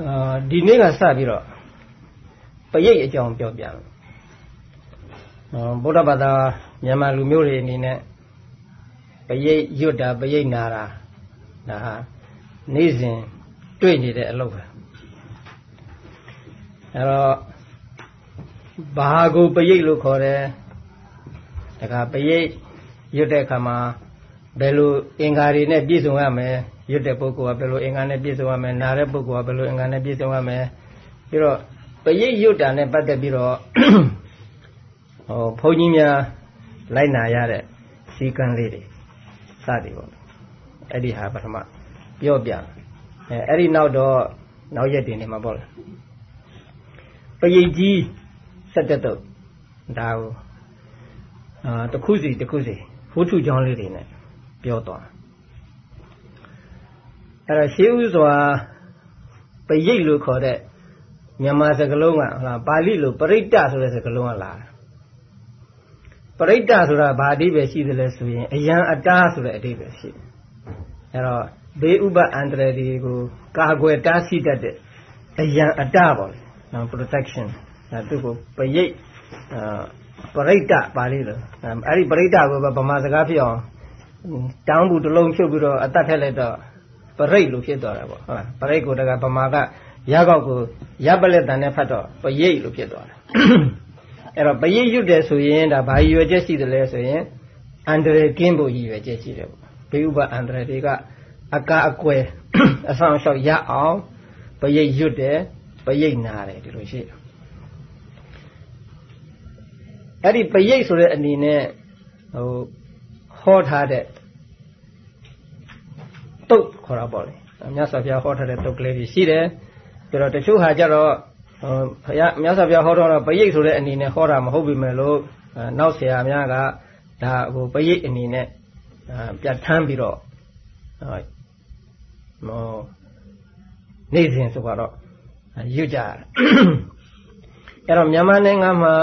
အာဒီနေ့ကစပြီးတော့ပရိတ်အကြောင်းပြောပြမယ်ဗုဒ္ဓဘာသာမြန်မာလူမျိုးတွေအနေနဲ့ပရိတ်ရွတ်တာပရိတ်နာတာဒါဟာနေ့စဉ်တွေ့နေတဲ့အလုပ်ပဲအဲတော့ဘာကိုပရိတ်လို့ခေါ်တယ်ဒါကပရိတ်ရွတ်တဲ့အခါမှာဘယ်လိုအင်္ဂါတွေနဲ့ပြည့်စုံရမလဲ ရွတ်တဲ့ပုဂ္ဂိုလ်ကဘယ်လိုအင်္ဂါနဲ့ပြည့်စုံရမလဲနားတဲ့ပုဂ္ဂိုလ်ကဘယ်လိုအင်္ဂါနဲ့ပြည့်စုံရမလဲပြီးတော့ပရိတ်ရွတ်တာနဲ့ပတ်သက်ပြီးတော့ဟောဘုန်းကြီးများလိုက်နာရတဲ့စီကံလေးတွေစသည်ပေါ့အဲ့ဒီဟာပထမပြောပြအဲအဲ့ဒီနောက်တော့နောက်ရက်တင်နေမှာပေါ့လေပရိတ်ကြီးဆက်တက်တော့ဒါကိုအာတစ်ခုစီတစ်ခုစီဝုထုကြောင်းလေးတွေနဲ့ပြောသွား အဲ့တော့ရှေးဥစွာပရိတ်လို့ခေါ်တဲ့မြန်မာစကားလုံးကဟုတ်လားပါဠိလိုပရိတ္တဆိုတဲ့စကားလုံးကလာပရိတ္တဆိုတာဘာအဓိပ္ပာယ်ရှိသလဲဆိုရင်အယံအတားဆိုတဲ့အဓိပ္ပာယ်ရှိတယ်အဲ့တော့ဘေးဥပအန္တရာယ်တွေကိုကာကွယ်တားဆီးတတ်တဲ့အယံအတားပေါ့လေနော် protection အဲသူကိုပရိတ်ပရိတ္တပါဠိလိုအဲ့ဒီပရိတ္တကိုဗမာစကားဖြစ်အောင်တောင်းဘူးတစ်လုံးဖြုတ်ပြီးတော့အတတ်ထက်လိုက်တော့ ပရိတ်လို့ဖြစ်သွားတာပေါ့ဟုတ်လားပရိတ်ကိုတကဗမာကရကောက်ကိုရပ်ပလက်တန်နဲ့ဖတ်တော့ပရိတ်လို့ဖြစ်သွားတယ်အဲ့တော့ပရိတ်ရွတ်တယ်ဆိုရင်ဒါဘာရည်ရွယ်ချက်ရှိတယ်လဲဆိုရင်အန္တရာယ်ကင်းဖို့ရည်ရွယ်ချက်ရှိတယ်ပေါ့ဘေးဥပအန္တရာယ်တွေကအကာအကွယ်အဆောင်လျှောက်ရအောင်ပရိတ်ရွတ်တယ်ပရိတ်နာတယ်ဒီလိုရှိတယ်အဲ့ဒီပရိတ်ဆိုတဲ့အနေနဲ့ဟိုဟောထားတဲ့ တုတ်ခေါ်တာပေါ့လေမြတ်စွာဘုရားဟောထားတဲ့တုတ်ကလေးတွေရှိတယ်ပြီးတော့တချို့ဟာကြတော့ဘုရားမြတ်စွာဘုရားဟောတော့ပရိတ်ဆိုတဲ့အနေနဲ့ဟောတာမဟုတ်ပြီမဲ့လို့နောက်ဆရာများကဒါဟိုပရိတ်အနေနဲ့ပြတ်ထမ်းပြီးတော့ဟောနေ့စဉ်ဆိုတော့ရွတ်ကြတယ်အဲ့တော့မြန်မာနိုင်ငံမှာ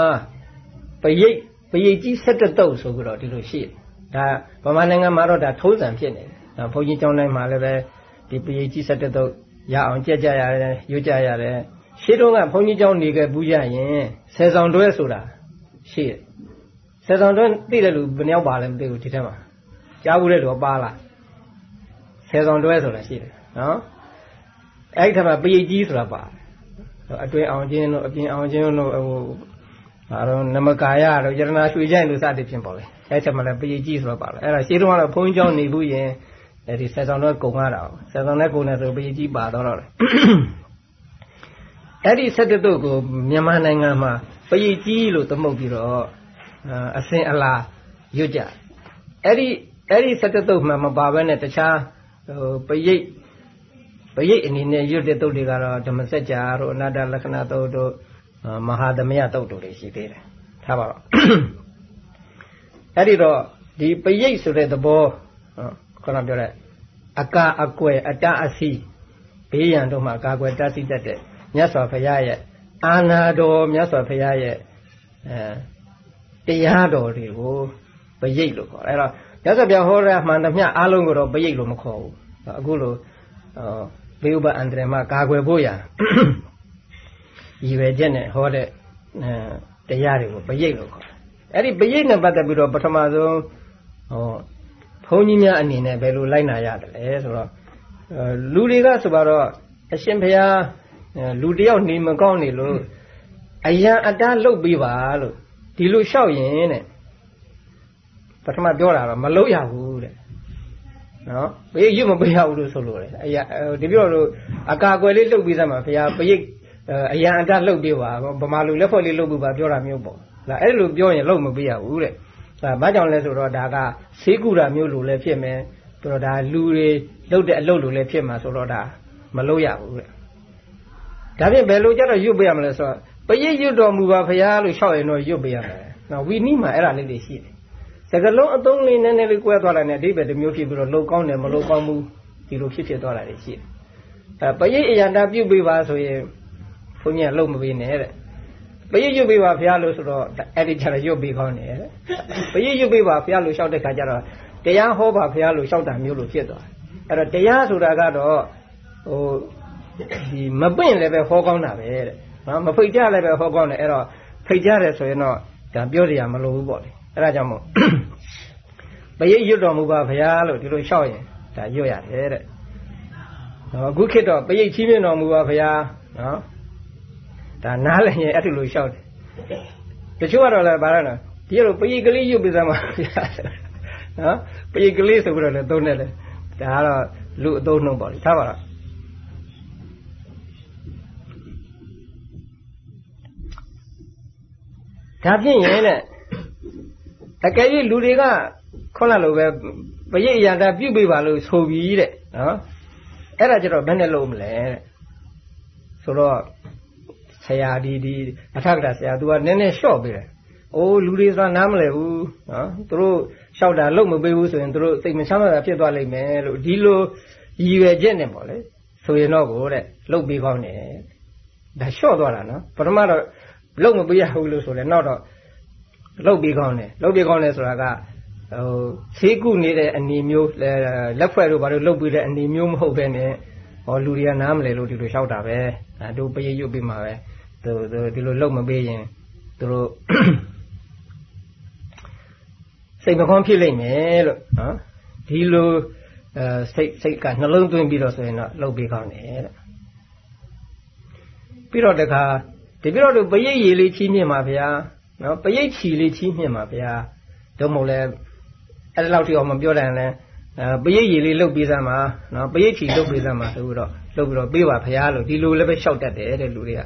ပရိတ်ပရိတ်ကြီး17တုပ်ဆိုပြီးတော့ဒီလိုရှိတယ်ဒါဗမာနိုင်ငံမှာတော့ဒါထိုးစံဖြစ်နေတယ် ဘုန်းကြီးကျောင်းတိုင်းမှာလည်းပဲဒီပရိကြီး71တုတ်ရအောင်ကြက်ကြရတယ်ရွတ်ကြရတယ်ရှေ့တုန်းကဘုန်းကြီးကျောင်းနေခဲ့ဘူးကြရင်ဆယ်ဆောင်တွဲဆိုတာရှေ့ဆယ်ဆောင်တွဲသိတဲ့လူဘယ်နှယောက်ပါလဲမသိဘူးဒီထက်မှာကြားဘူးတဲ့လူပါလားဆယ်ဆောင်တွဲဆိုတာရှိတယ်နော်အဲ့ဒီထက်မှာပရိကြီးဆိုတာပါအတွင်အောင်ခြင်းတို့အပြင်အောင်ခြင်းတို့ဟိုအဲတော့နမကာယတို့ယရနာရွှေကြိုင်တို့စသည်ဖြင့်ပေါ့လေအဲ့ချက်မှလည်းပရိကြီးဆိုတော့ပါလေအဲ့ဒါရှင်းတော့ကတော့ဘုန်းကြီးကျောင်းနေဘူးရင် အဲ့ဒီဆက်ဆောင်တော့ကုံရတာဆက်ဆောင်နဲ့ကုံနေဆိုပရိကြီးပါတော့တော့လေအဲ့ဒီဆက်တုတ်ကိုမြန်မာနိုင်ငံမှာပရိကြီးလို့သမုတ်ပြီးတော့အစင်အလာရွတ်ကြအဲ့ဒီအဲ့ဒီဆက်တုတ်မှမပါဘဲနဲ့တခြားဟိုပရိပရိအနေနဲ့ရွတ်တဲ့တုတ်တွေကတော့ဓမ္မစကြာတို့အနာတ္တလက္ခဏာတုတ်တို့မဟာသမယတုတ်တို့တွေရှိသေးတယ်ထားပါတော့အဲ့ဒီတော့ဒီပရိတ်ဆိုတဲ့သဘော ခေါင်းပြောတဲ့အကာအကွယ်အတအစီဘေးရန်တို့မှာကာကွယ်တတ်သိတတ်တဲ့မြတ်စွာဘုရားရဲ့အာနာတော်မြတ်စွာဘုရားရဲ့အဲတရားတော်တွေကိုပရိတ်လို့ခေါ်တယ်အဲ့တော့မြတ်စွာဘုရားဟောတဲ့မှန်သမျှအားလုံးကိုတော့ပရိတ်လို့မခေါ်ဘူးအခုလိုဘေးဥပအန္တရာယ်မှာကာကွယ်ဖို့ရရည်ရွယ်ချက်နဲ့ဟောတဲ့တရားတွေကိုပရိတ်လို့ခေါ်တယ်။အဲ့ဒီပရိတ်နဲ့ပတ်သက်ပြီးတော့ပထမဆုံးဟော ဘုန်းကြီးများအနေနဲ့ဘယ်လိုလိုက်နာရတယ်လဲဆိုတော့လူတွေကဆိုတော့အရှင်ဘုရားလူတယောက်နေမကောင်းနေလို့အယံအတလှုပ်ပေးပါလို့ဒီလိုလျှောက်ရင်တဲ့ပထမပြောတာတော့မလုပ်ရဘူးတဲ့နော်ဘေးရွတ်မပေးရဘူးလို့ဆိုလို့လေအရာဒီပြောလို့အကာအကွယ်လေးလှုပ်ပေးစမ်းပါဘုရားပရိတ်အရန်အတလှုပ်ပေးပါဗမာလူလက်ဖွဲ့လေးလှုပ်ပေးပါပြောတာမျိုးပေါ့ဒါအဲ့လိုပြောရင်လှုပ်မပေးရဘူးတဲ့ ဒါဘာကြောင့်လဲဆိုတော့ဒါကဆေးကူတာမျိုးလိုလည်းဖြစ်မယ်ပြီးတော့ဒါလူတွေလှုပ်တဲ့အလုပ်လိုလည်းဖြစ်မှာဆိုတော့ဒါမလုပ်ရဘူးတဲ့ဒါဖြင့်ဘယ်လိုကြတော့ရွတ်ပေးရမလဲဆိုတော့ပရိတ်ရွတ်တော်မူပါဖရာလို့ရှောက်ရင်တော့ရွတ်ပေးရမယ်နော်ဝီနီးမှာအဲ့ဒါလေးတွေရှိတယ်စကလုံးအသုံးလေးနည်းနည်းလေးကွဲသွားတာနဲ့အဓိပ္ပာယ်တစ်မျိုးဖြစ်ပြီးတော့လုံကောင်းတယ်မလုံကောင်းဘူးဒီလိုဖြစ်ဖြစ်သွားတာတွေရှိတယ်အဲပရိတ်အရန်တာပြုတ်ပေးပါဆိုရင်ဘုန်းကြီးကလုံမပေးနဲ့တဲ့ ပရိတ်ရွတ်ပေးပါဘုရားလို့ဆိုတော့အဲ့ဒီကျတော့ရွတ်ပေးကောင်းတယ်တဲ့ပရိတ်ရွတ်ပေးပါဘုရားလို့ရှောက်တဲ့ခါကျတော့တရားဟောပါဘုရားလို့ရှောက်တာမျိုးလို့ဖြစ်သွားအဲ့တော့တရားဆိုတာကတော့ဟိုဒီမပင့်လည်းပဲဟောကောင်းတာပဲတဲ့နော်မဖိတ်ကြလည်းပဲဟောကောင်းတယ်အဲ့တော့ဖိတ်ကြတယ်ဆိုရင်တော့ဒါပြောစရာမလိုဘူးပေါ့လေအဲ့ဒါကြောင့်မို့ပရိတ်ရွတ်တော်မူပါဗျာလို့ဒီလိုလျှောက်ရင်ဒါရွတ်ရတယ်တဲ့နော်အခုခေတ်တော့ပရိတ်ချီးမြှင့်တော်မူပါဗျာနော် ဒါနားလည်ရင်အဲ့ဒီလိုလျှောက်တယ်တချို့ကတော့လည်းဗါရနော်ဒီလိုပရိတ်ကလေးရွတ်ပြီးသားမှာဗျာနော်ပရိတ်ကလေးဆိုပြီးတော့လည်းသုံးတယ်လေဒါကတော့လူအသုံးနှုန်းပေါ့လေထားပါတော့ဒါဖြင့်ရင်တဲ့တကယ်ကြီးလူတွေကခုနလိုပဲပရိယတာပြုတ်ပေးပါလို့ဆိုပြီးတဲ့နော်အဲ့ဒါကြတော့ဘယ်နဲ့လုပ်မလဲတဲ့ဆိုတော့ဆ ရာဒီဒီအထက်ကဆရာသူကနည်းနည်းလျှော့ပေးတယ်အိုးလူတွေဆိုတာနားမလဲဘူးနော်သူတို့လျှောက်တာလုပ်မပေးဘူးဆိုရင်သူတို့စိတ်မချမ်းသာဖြစ်သွားလိမ့်မယ်လို့ဒီလိုရည်ရွယ်ချက်နဲ့ပေါ့လေဆိုရင်တော့ကိုတဲ့လုပ်ပေးကောင်းတယ်ဒါလျှော့သွားတာနော်ပထမတော့လုပ်မပေးရဘူးလို့ဆိုတယ်နောက်တော့လုပ်ပေးကောင်းတယ်လုပ်ပေးကောင်းတယ်ဆိုတာကဟိုဈေးကုနေတဲ့အနေမျိုးလက်ဖွဲ့တို့ဘာလို့လုပ်ပေးတဲ့အနေမျိုးမဟုတ်ဘဲနဲ့ဟောလူတွေကနားမလဲလို့ဒီလိုလျှောက်တာပဲအဲတို့ပရိရွတ်ပေးမှာပဲ သူဒီလိုလုပ်မပေးရင်သူတို့စိတ်မကောင်းဖြစ်လိမ့်မယ်လို့နော်ဒီလိုအဲစိတ်စိတ်ကနှလုံးသွင်းပြီးတော့ဆိုရင်တော့လုပ်ပေးကောင်းတယ်တဲ့ပြီးတော့တခါဒီပြီးတော့ပရိတ်ရည်လေးချီးမြှင့်ပါဗျာနော်ပရိတ်ချီလေးချီးမြှင့်ပါဗျာတို့မို့လဲအဲ့လောက်ထိအောင်မပြောတယ်လဲအဲပရိတ်ရည်လေးလုတ်ပေးစမ်းပါနော်ပရိတ်ချီလုတ်ပေးစမ်းပါဆိုပြီးတော့လုတ်ပြီးတော့ပေးပါဗျာလို့ဒီလိုလည်းပဲလျှောက်တတ်တယ်တဲ့လူတွေက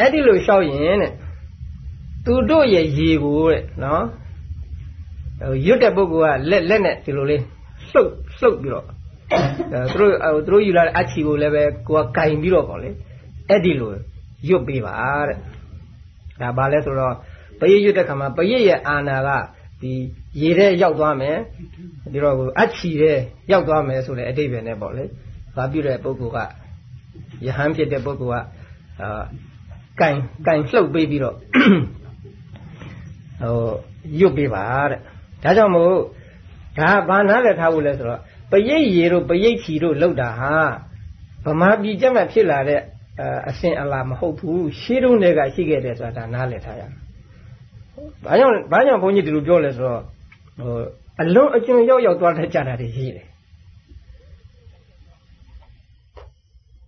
အဲ့ဒီလိုလျှောက်ရင်တဲ့သူတို့ရဲ့ရည်ကိုတဲ့နော်ရွတ်တဲ့ပုဂ္ဂိုလ်ကလက်လက်နဲ့ဒီလိုလေးလှုပ်လှုပ်ပြီးတော့သူတို့သူတို့ယူလာတဲ့အချီကိုလည်းပဲကိုကကင်ပြီးတော့ပေါ့လေအဲ့ဒီလိုရွတ်ပေးပါတဲ့ဒါဘာလဲဆိုတော့ပရိရွတ်တဲ့ခါမှာပရိရဲ့အာနာကဒီရေထဲရောက်သွားမယ်ဒီတော့အချီထဲရောက်သွားမယ်ဆိုတဲ့အတိတ်ပဲနဲ့ပေါ့လေဘာပြုတဲ့ပုဂ္ဂိုလ်ကယဟန်ဖြစ်တဲ့ပုဂ္ဂိုလ်ကအာ ကင်ကင်လှုပ်ပေးပြီးတော့ဟိုရွတ်ပေးပါတဲ့ဒါကြောင့်မို့ဒါဘာနားလည်ထားဖို့လဲဆိုတော့ပရိတ်ရေတို့ပရိတ်ချီတို့လောက်တာဟာဗမာပြည်ကျက်မှဖြစ်လာတဲ့အဆင်အလာမဟုတ်ဘူးရှေးတုန်းကရှိခဲ့တယ်ဆိုတာဒါနားလည်ထားရမယ်။ဘာကြောင့်ဘာကြောင့်ဘုန်းကြီးဒီလိုပြောလဲဆိုတော့ဟိုအလုံးအကျွံရောက်ရောက်သွားတတ်ကြတာတွေရှိတယ်။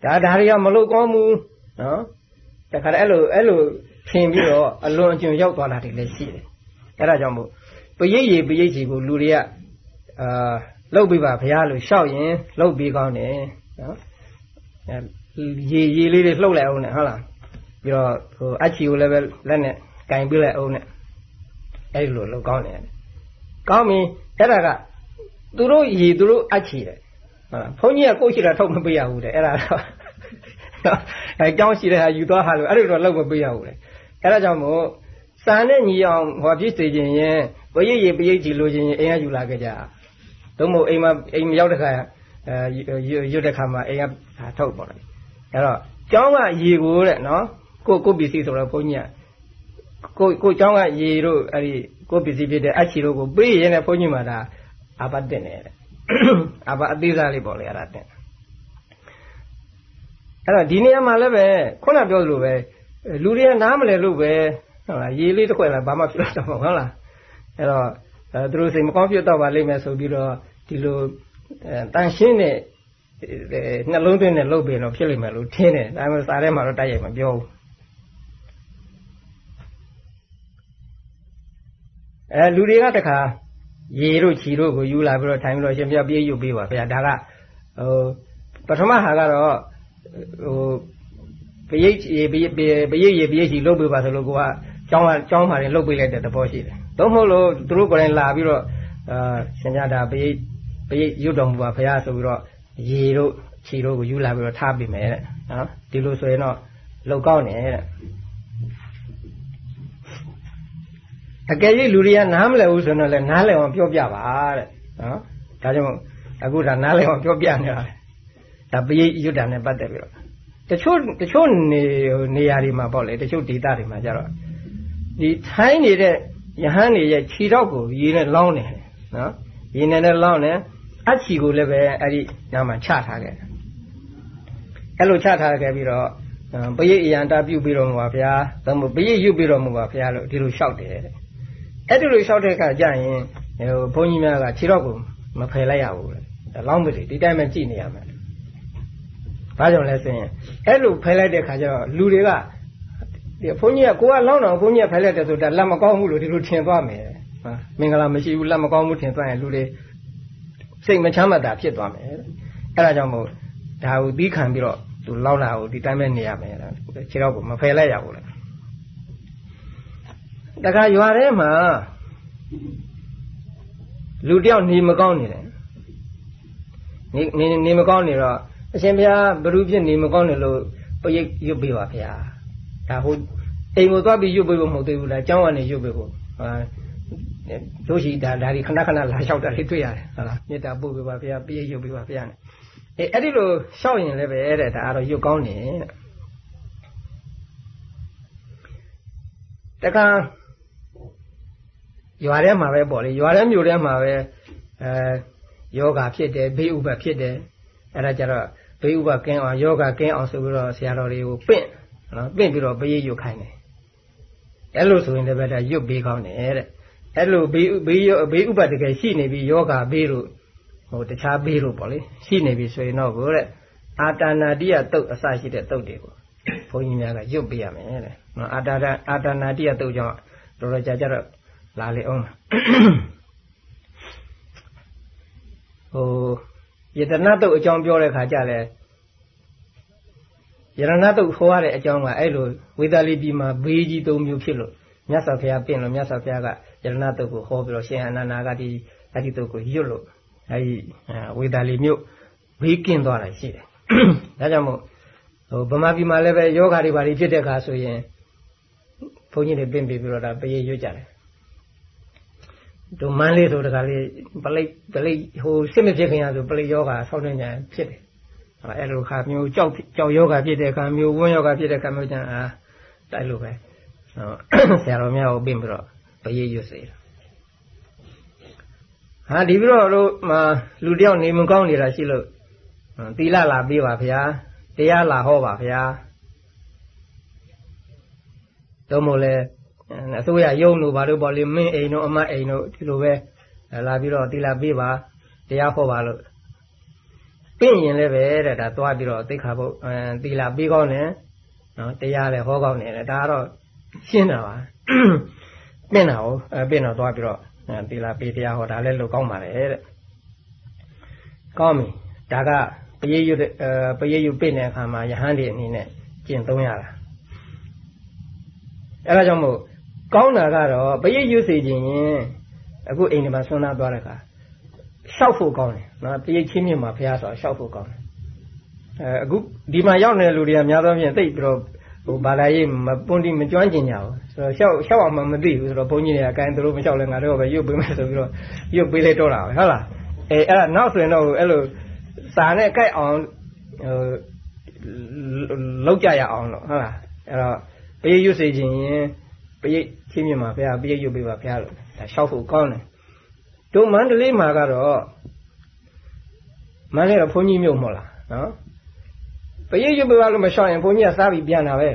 ဒါဒါတွေကမလို့ကောင်းဘူးနော်။ တခါတည်းအဲ့လိုအဲ့လိုထင်ပြီးတော့အလွန်အကျွံရောက်သွားတာတွေလည်းရှိတယ်။အဲ့ဒါကြောင့်မို့ပရိတ်ရည်ပရိတ်စီကိုလူတွေကအာလှုပ်ပြီးပါဘုရားလို့ရှောက်ရင်လှုပ်ပြီးကောင်းတယ်နော်ရေရေလေးတွေလှုပ်လိုက်အောင်နဲ့ဟုတ်လားပြီးတော့ဟိုအချီကိုလည်းပဲလက်နဲ့ကင်ပြလိုက်အောင်နဲ့အဲ့လိုလှုပ်ကောင်းတယ်ကောင်းပြီအဲ့ဒါကသူတို့ရေသူတို့အချီတယ်ဟုတ်လားဘုန်းကြီးကကိုယ့်ရှိတာထုတ်မပေးရဘူးတဲ့အဲ့ဒါတော့ အဲကြောင်းရှိတဲ့ဟာယူသွားဟာလို့အဲ့လိုတော့လောက်မပေးရဘူးလေအဲ့ဒါကြောင့်မို့စာနဲ့ညီအောင်ဟောပြည့်စေခြင်းရင်ပရိတ်ရေပရိတ်ကြီးလိုခြင်းရင်အိမ်ကယူလာခဲ့ကြသို့မဟုတ်အိမ်မှာအိမ်မရောက်တဲ့ခါအဲရွတ်တဲ့ခါမှာအိမ်ကထုတ်ပေါ့လေအဲ့တော့ကျောင်းကရေကိုတဲ့နော်ကိုကိုပစ္စည်းဆိုတော့ဘုန်းကြီးကကိုကိုကျောင်းကရေတို့အဲ့ဒီကိုပစ္စည်းဖြစ်တဲ့အချီတို့ကိုပေးရင်လည်းဘုန်းကြီးမှာဒါအာဘတ်တင်တယ်အာဘတ်အသေးစားလေးပေါ့လေအဲ့ဒါတင် အဲ့တော့ဒီနေရာမှာလည်းပဲခုနပြောသလိုပဲလူတွေကနားမလဲလို့ပဲဟုတ်လားရေလေးတစ်ခွက်လည်းဘာမှဖြစ်တော့ဟုတ်လားအဲ့တော့သူတို့စိတ်မကောင်းဖြစ်တော့ပါလိမ့်မယ်ဆိုပြီးတော့ဒီလိုတန်ရှင်းတဲ့နှလုံးသွင်းနဲ့လှုပ်ပြီးတော့ဖြစ်လိမ့်မယ်လို့ထင်တယ်ဒါပေမဲ့စာထဲမှာတော့တိုက်ရိုက်မပြောဘူးအဲလူတွေကတခါရေတို့ခြီတို့ကိုယူလာပြီးတော့ထိုင်ပြီးတော့ရှင်ပြပြေးယူပေးပါဗျာဒါကဟိုပထမဟာကတော့ ဟိုပရိတ်ရေပရိတ်ပရိတ်ရေပရိတ်ခြီလှုပ်ပေးပါဆိုလို့ကိုကကျောင်းကကျောင်းမှာနေလှုပ်ပေးလိုက်တဲ့သဘောရှိတယ်သို့မဟုတ်လို့သူတို့ကိုယ်တိုင်လာပြီးတော့အာရှင်ပြတာပရိတ်ပရိတ်ရွတ်တော်မူပါဘုရားဆိုပြီးတော့ရေတို့ခြေတို့ကိုယူလာပြီးတော့ထားပေးမယ်တဲ့နော်ဒီလိုဆိုရင်တော့လောက်ကောက်နေတဲ့အကယ်၍လူတွေကနားမလည်ဘူးဆိုတော့လည်းနားလည်အောင်ပြောပြပါတဲ့နော်ဒါကြောင့်အခုဒါနားလည်အောင်ပြောပြနေတာ ဒါပရိတ်ရွတ်တာနဲ့ပတ်သက်ပြီးတော့တချို့တချို့နေနေရာတွေမှာပေါ့လေတချို့ဒေသတွေမှာကျတော့ဒီထိုင်းနေတဲ့ယဟန်နေရဲ့ခြေတော့ကိုရေနဲ့လောင်းနေတယ်နော်ရေနဲ့လည်းလောင်းနေအချီကိုလည်းပဲအဲ့ဒီညမှာချထားခဲ့တယ်အဲ့လိုချထားခဲ့ပြီးတော့ပရိအယံတာပြုပြီးတော့မပါဗျာသမုပရိယူပြီးတော့မပါဗျာလို့ဒီလိုလျှောက်တယ်တဲ့အဲ့ဒီလိုလျှောက်တဲ့အခါကျရင်ဟိုဘုန်းကြီးများကခြေတော့ကိုမဖယ်လိုက်ရဘူးလေဒါလောင်းမလေးဒီတိုင်းပဲကြည့်နေရမယ် ဘာကြောင့်လဲဆိုရင်အဲ့လိုဖယ်လိုက်တဲ့အခါကျတော့လူတွေကဒီဘုန်းကြီးကကိုကလောင်းတော့ဘုန်းကြီးကဖယ်လိုက်တယ်ဆိုတာလက်မကောင်းဘူးလို့ဒီလိုထင်သွားမယ်ဟာမင်္ဂလာမရှိဘူးလက်မကောင်းဘူးထင်သွားရင်လူတွေစိတ်မချမ်းမသာဖြစ်သွားမယ်အဲ့ဒါကြောင့်မို့ဒါကိုသီးခံပြီးတော့သူလောက်လာကိုဒီတိုင်းပဲနေရမယ်ခြေတော့ကိုမဖယ်လိုက်ရဘူးလေတခါရွာထဲမှာလူတယောက်နေမကောင်းနေတယ်နေနေနေမကောင်းနေတော့ အရှင်ဘုရားဘ누구ဖြစ်နေမကောင်းတယ်လို့ပရိတ်ရွတ်ပေးပါဗျာဒါဟုတ်အိမ်ကိုသွားပြီးရွတ်ပေးဖို့မဟုတ်သေးဘူးလားအကြောင်းကနေရွတ်ပေးဖို့ဟာတို့ရှိဒါဒါဒီခဏခဏလာလျှောက်တာလေးတွေ့ရတယ်ဟုတ်လားမေတ္တာပို့ပေးပါဗျာပရိတ်ရွတ်ပေးပါဗျာနဲ့အဲအဲ့ဒီလိုလျှောက်ရင်လည်းပဲတဲ့ဒါကတော့ရွတ်ကောင်းတယ်တခါရွာထဲမှာပဲပေါ့လေရွာထဲမြို့ထဲမှာပဲအဲယောဂါဖြစ်တယ်ဘေးဥပ္ပဖြစ်တယ်အဲ့ဒါကြတော့ ဘေးဥပကင်းအောင်ယောဂကင်းအောင်ဆိုပြီးတော့ဆရာတော်တွေကိုပင့်နော်ပင့်ပြီးတော့ဘေးရွတ်ခိုင်းတယ်အဲ့လိုဆိုရင်လည်းပဲဒါရွတ်ပေးကောင်းတယ်တဲ့အဲ့လိုဘေးဘေးဘေးဥပတကယ်ရှိနေပြီးယောဂဘေးလို့ဟိုတခြားဘေးလို့ပေါ့လေရှိနေပြီဆိုရင်တော့ကိုတဲ့အာတာနာတိယတုတ်အစရှိတဲ့တုတ်တွေကိုဘုန်းကြီးများကရွတ်ပေးရမယ်တဲ့နော်အာတာအာတာနာတိယတုတ်ကြောင့်တော်တော်ကြာကြတော့လာလေအောင်ဟို ယတနာတုတ်အကြောင်းပြောတဲ့ခါကျလဲယရဏတုတ်ဟောရတဲ့အကြောင်းကအဲ့လိုဝေဒလီပြည်မှာဘေးကြီး၃မျိုးဖြစ်လို့မြတ်စွာဘုရားပြင်လို့မြတ်စွာဘုရားကယရဏတုတ်ကိုဟောပြီးတော့ရှင်အနန္ဒာကဒီအဲ့ဒီတုတ်ကိုရွတ်လို့အဲ့ဒီဝေဒလီမြို့ဘေးကင်းသွားတာရှိတယ်ဒါကြောင့်မို့ဟိုဗမာပြည်မှာလည်းပဲယောဂါတွေဘာတွေဖြစ်တဲ့ခါဆိုရင်ဘုန်းကြီးတွေပြင်ပြီးပြီးတော့ဒါပရိရွတ်ကြတယ် တို့မန်းလေးဆိုတခါလေးပလိတ်ပလိတ်ဟိုစစ်မဖြစ်ခင်ရဆိုပလိတ်ယောဂါဆောင်းနေကြဖြစ်တယ်အဲ့လိုခါမျိုးကြောက်ကြောက်ယောဂါဖြစ်တဲ့ခါမျိုးဝန်းယောဂါဖြစ်တဲ့ခါမျိုးကျန်အာတိုက်လို့ပဲဆရာတော်များကိုပြင်ပြီးတော့ပရိရွတ်စေတာဟာဒီပြီးတော့တို့မှလူတယောက်နေမကောင်းနေတာရှိလို့သီလလာပေးပါဗျာတရားလာဟောပါဗျာတော့မို့လဲ အစိုးရယုံလို့ဘာလို့ပေါ့လေမင်းအိမ်တို့အမအိမ်တို့ဒီလိုပဲလာပြီးတော့သီလပေးပါတရားဟောပါလို့ပြင်ရင်လည်းပဲတဲ့ဒါသွားပြီးတော့သိခါဖို့အဲသီလပေးကောင်းတယ်နော်တရားလည်းဟောကောင်းတယ်ဒါကတော့ရှင်းတာပါပြင်တာကိုအဲပြင်တော့သွားပြီးတော့သီလပေးတရားဟောတာလည်းလုပ်ကောင်းပါတယ်တဲ့ကောင်းပြီဒါကပရိယုအဲပရိယုပြင့်တဲ့အခါမှာယဟန်ဒီအနေနဲ့ကျင့်သုံးရတာအဲဒါကြောင့်မို့ ကောင်းတာကတော့ပရိယုစေခြင်းရင်အခုအိမ်ထဲမှာဆွမ်းသားသွားတဲ့အခါလျှောက်ဖို့ကောင်းတယ်နော်ပရိယချင်းမြင့်မှာဘုရားဆိုတာလျှောက်ဖို့ကောင်းတယ်အဲအခုဒီမှာရောက်နေတဲ့လူတွေကများသောဖြင့်သိပြီးတော့ဟိုဘာသာရေးမပွန်တိမကျွမ်းကျင်ကြဘူးဆိုတော့လျှောက်လျှောက်အောင်မသိဘူးဆိုတော့ဘုန်းကြီးတွေကအကိုင်းသူတို့မလျှောက်လဲငါတို့ပဲရွတ်ပေးမယ်ဆိုပြီးတော့ရွတ်ပေးလိုက်တော့တာပဲဟုတ်လားအဲအဲ့ဒါနောက်ဆိုရင်တော့အဲ့လိုစာနဲ့ကြိုက်အောင်ဟိုလောက်ကြရအောင်လို့ဟုတ်လားအဲ့တော့ပရိရွတ်စေခြင်းရင် ပရိချင်းမြင်မှာဘုရားပရိရွတ်ပေးပါဘုရားလို့ဒါလျှောက်ဖို့ကောင်းတယ်တို့မန္တလေးမှာကတော့မန္တလေးကဘုန်းကြီးမြို့မဟုတ်လားနော်ပရိရွတ်ပေးပါလို့မလျှောက်ရင်ဘုန်းကြီးကစားပြီးပြန်တာပဲ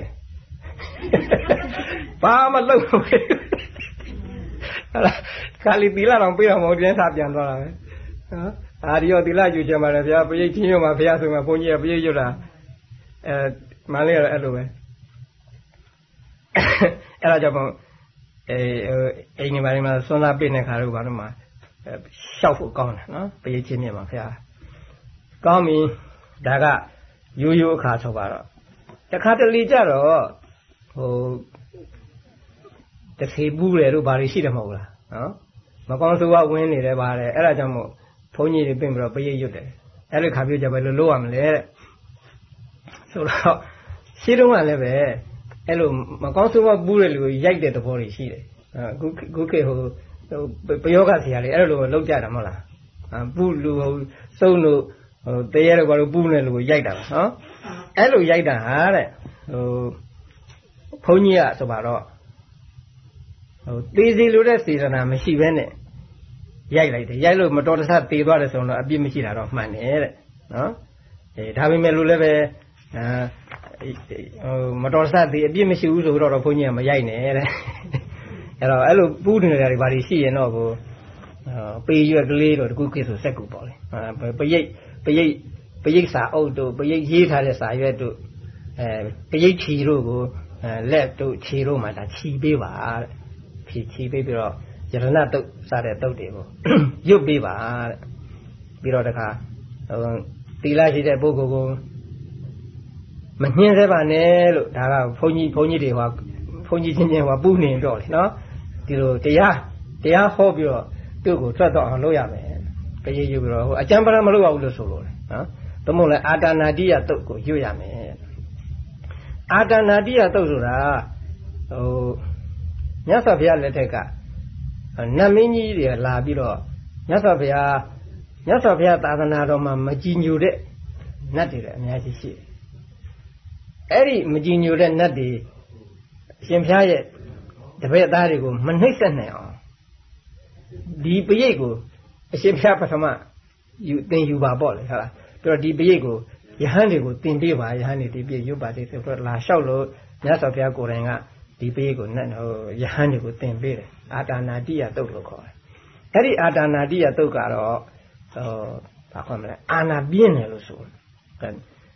ဘာမှလုပ်မဖြစ်ဟုတ်လားခါလီတီလာတော့ပြေးတော့မဟုတ်ပြန်စားပြန်သွားတာပဲနော်အာဒီရောသီလယူချင်ပါတယ်ဗျာပရိတ်ချင်းရောမှာဘုရားဆိုမှာဘုန်းကြီးကပရိတ်ရွတ်တာအဲမန္တလေးကတော့အဲ့လိုပဲ အဲ့ဒါကြောင့်မို့အဲအိမ်နေပါလိမ့်မှာဆွမ်းသားပြည့်တဲ့ခါတော့ဘာလို့မှရှောက်ဖို့ကောင်းတယ်နော်ပရိတ်ချင်းမြင်ပါဗျာကောင်းပြီဒါကရိုးရိုးအခါဆိုပါတော့တခါတလေကြတော့ဟိုတထေပူးတယ်တို့ဘာတွေရှိတယ်မဟုတ်လားနော်မကောင်းဆိုးဝဝင်နေတယ်ပါတယ်အဲ့ဒါကြောင့်မို့ဘုန်းကြီးတွေပြင်ပြီးတော့ပရိတ်ရွတ်တယ်အဲ့ဒီခါပြောကြပဲလို့လို့ရမလဲတဲ့ဆိုတော့ရှင်းတော့ကလည်းပဲ အဲ့လိုမကောင်းဆိုးဝပူးတဲ့လူကိုရိုက်တဲ့သဘောတွေရှိတယ်အခုခုခေတ်ဟိုပယောဂဆရာတွေအဲ့လိုလောက်ကြတာမဟုတ်လားပူးလူဟိုစုံလို့ဟိုတရေတော့ဘာလို့ပူးနေလူကိုရိုက်တာလားနော်အဲ့လိုရိုက်တာဟာတဲ့ဟိုဘုန်းကြီးကဆိုပါတော့ဟိုသေးစီလိုတဲ့စေတနာမရှိဘဲနဲ့ရိုက်လိုက်တယ်ရိုက်လို့မတော်တဆသေသွားတယ်ဆိုတော့အပြစ်မရှိတာတော့မှန်တယ်တဲ့နော်အဲဒါပေမဲ့လို့လည်းပဲဟို မတော်ဆသည်အပြစ်မရှိဘူးဆိုတော့ဘုန်းကြီးကမရိုက်နဲ့တဲ့အဲ့တော့အဲ့လိုပူးနေတာတွေဘာတွေရှိရင်တော့ကိုပေရွက်ကလေးတော့တကူကိဆိုစက်ကူပေါ့လေပရိတ်ပရိတ်ပရိတ်စာအုပ်တို့ပရိတ်ရေးထားတဲ့စာရွက်တို့အဲပရိတ်ချီတို့ကိုလက်တို့ခြေတို့မှာဒါခြီပေးပါတဲ့ဖြီခြီပေးပြီးတော့ယရဏတုတ်စတဲ့တုတ်တွေကိုရွတ်ပေးပါတဲ့ပြီးတော့တခါဟိုတီလာရှိတဲ့ပုဂ္ဂိုလ်ကို မနှင်းသေးပါနဲ့လို့ဒါကဘုန်းကြီးဘုန်းကြီးတွေဟောဘုန်းကြီးချင်းချင်းဟောပူနေတော့လေနော်ဒီလိုတရားတရားဟောပြီးတော့သူ့ကိုထွက်တော့အောင်လုပ်ရမယ်။ကြည်ယူပြီးတော့ဟိုအကျံပရမလုပ်ရဘူးလို့ဆိုလို့လေနော်။သမုတ်လဲအာတာနာတိယတုတ်ကိုရွတ်ရမယ်။အာတာနာတိယတုတ်ဆိုတာဟိုမြတ်စွာဘုရားလက်ထက်ကနတ်မင်းကြီးတွေလာပြီးတော့မြတ်စွာဘုရားမြတ်စွာဘုရားသာသနာတော်မှာမကြည်ညိုတဲ့နတ်တွေလည်းအများကြီးရှိတယ်။ အဲ့ဒီမကြည်ညိုတဲ့နတ်တွေရှင်ဘုရားရဲ့တပည့်သားတွေကိုမနှိမ့်ဆက်နိုင်အောင်ဒီပရိတ်ကိုအရှင်ဘုရားပထမယူသင်ယူပါပေါ့လေဟုတ်လားပြီးတော့ဒီပရိတ်ကိုယဟန်တွေကိုသင်ပေးပါယဟန်တွေဒီပြည့်ရွတ်ပါသေးဆိုတော့လာလျှောက်လို့မြတ်စွာဘုရားကိုယ်တိုင်ကဒီပရိတ်ကိုနဲ့ဟိုယဟန်တွေကိုသင်ပေးတယ်အာတာနာတိယတုတ်လို့ခေါ်တယ်အဲ့ဒီအာတာနာတိယတုတ်ကတော့ဟိုဘာခေါ်မလဲအာနာပြင်းတယ်လို့ဆိုတယ်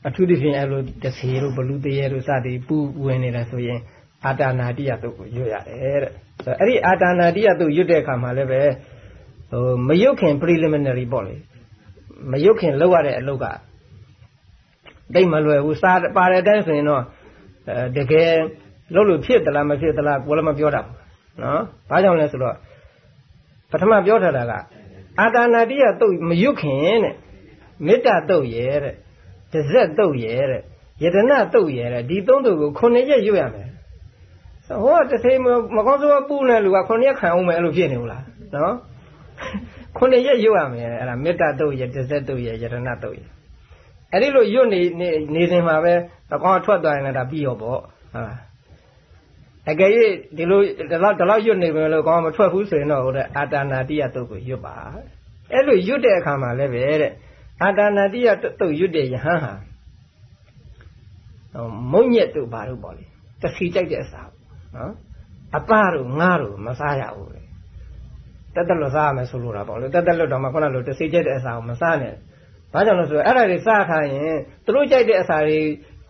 အထူးသဖြင့်အဲ့လိုတစေတို့ဘလူတရေတို့စသည်ပူဝင်နေတာဆိုရင်အာတာနာတိယတုတ်ကိုရွတ်ရတယ်တဲ့ဆိုအဲ့ဒီအာတာနာတိယတုတ်ရွတ်တဲ့အခါမှာလည်းပဲဟိုမရွတ်ခင် preliminary ပေါ့လေမရွတ်ခင်လောက်ရတဲ့အလုပ်ကတိတ်မလွယ်ဘူးစားပါတဲ့အတိုင်းဆိုရင်တော့အဲတကယ်လုပ်လို့ဖြစ်သလားမဖြစ်သလားကိုလည်းမပြောတာဘူးနော်ဘာကြောင့်လဲဆိုတော့ပထမပြောထားတာကအာတာနာတိယတုတ်မရွတ်ခင်တဲ့မေတ္တာတုတ်ရဲ့တဲ့ တဇက်တုတ်ရဲ့တဲ့ယတနာတုတ်ရဲ့တဲ့ဒီသုံးတုတ်ကိုခုနှစ်ရက်ရွတ်ရမယ်ဟိုကတစ်ချိန်မကောင်းဆိုးပူနေလူကခုနှစ်ရက်ခံအောင်မယ်အဲ့လိုဖြစ်နေဘူးလားနော်ခုနှစ်ရက်ရွတ်ရမယ်အဲ့ဒါမေတ္တာတုတ်ရတစ်ဆက်တုတ်ရယရဏတုတ်ရအဲ့ဒီလိုရွတ်နေနေစဉ်မှာပဲအကောင်ထွက်သွားရင်လည်းဒါပြီးရောပေါ့ဟုတ်လားအကယ်၍ဒီလိုဒီလောက်ဒီလောက်ရွတ်နေပြီလို့ကောင်းမထွက်ဘူးဆိုရင်တော့ဟိုတဲ့အာတာနာတိယတုတ်ကိုရွတ်ပါအဲ့လိုရွတ်တဲ့အခါမှာလည်းပဲတဲ့ အာတာနာတိယတုတ်ရွတ်တဲ့ယဟန်ဟာမုံညက်တို့ဘာလို့ပေါ့လေတစီကြိုက်တဲ့အစာနော်အပတို့ငါတို့မစားရဘူးလေတက်တက်လွတ်စားရမယ်ဆိုလို့တာပေါ့လေတက်တက်လွတ်တော့မှခုနလိုတစိကြိုက်တဲ့အစာကိုမစားနဲ့ဘာကြောင့်လဲဆိုတော့အဲ့ဒါတွေစားထားရင်သူတို့ကြိုက်တဲ့အစာတွေ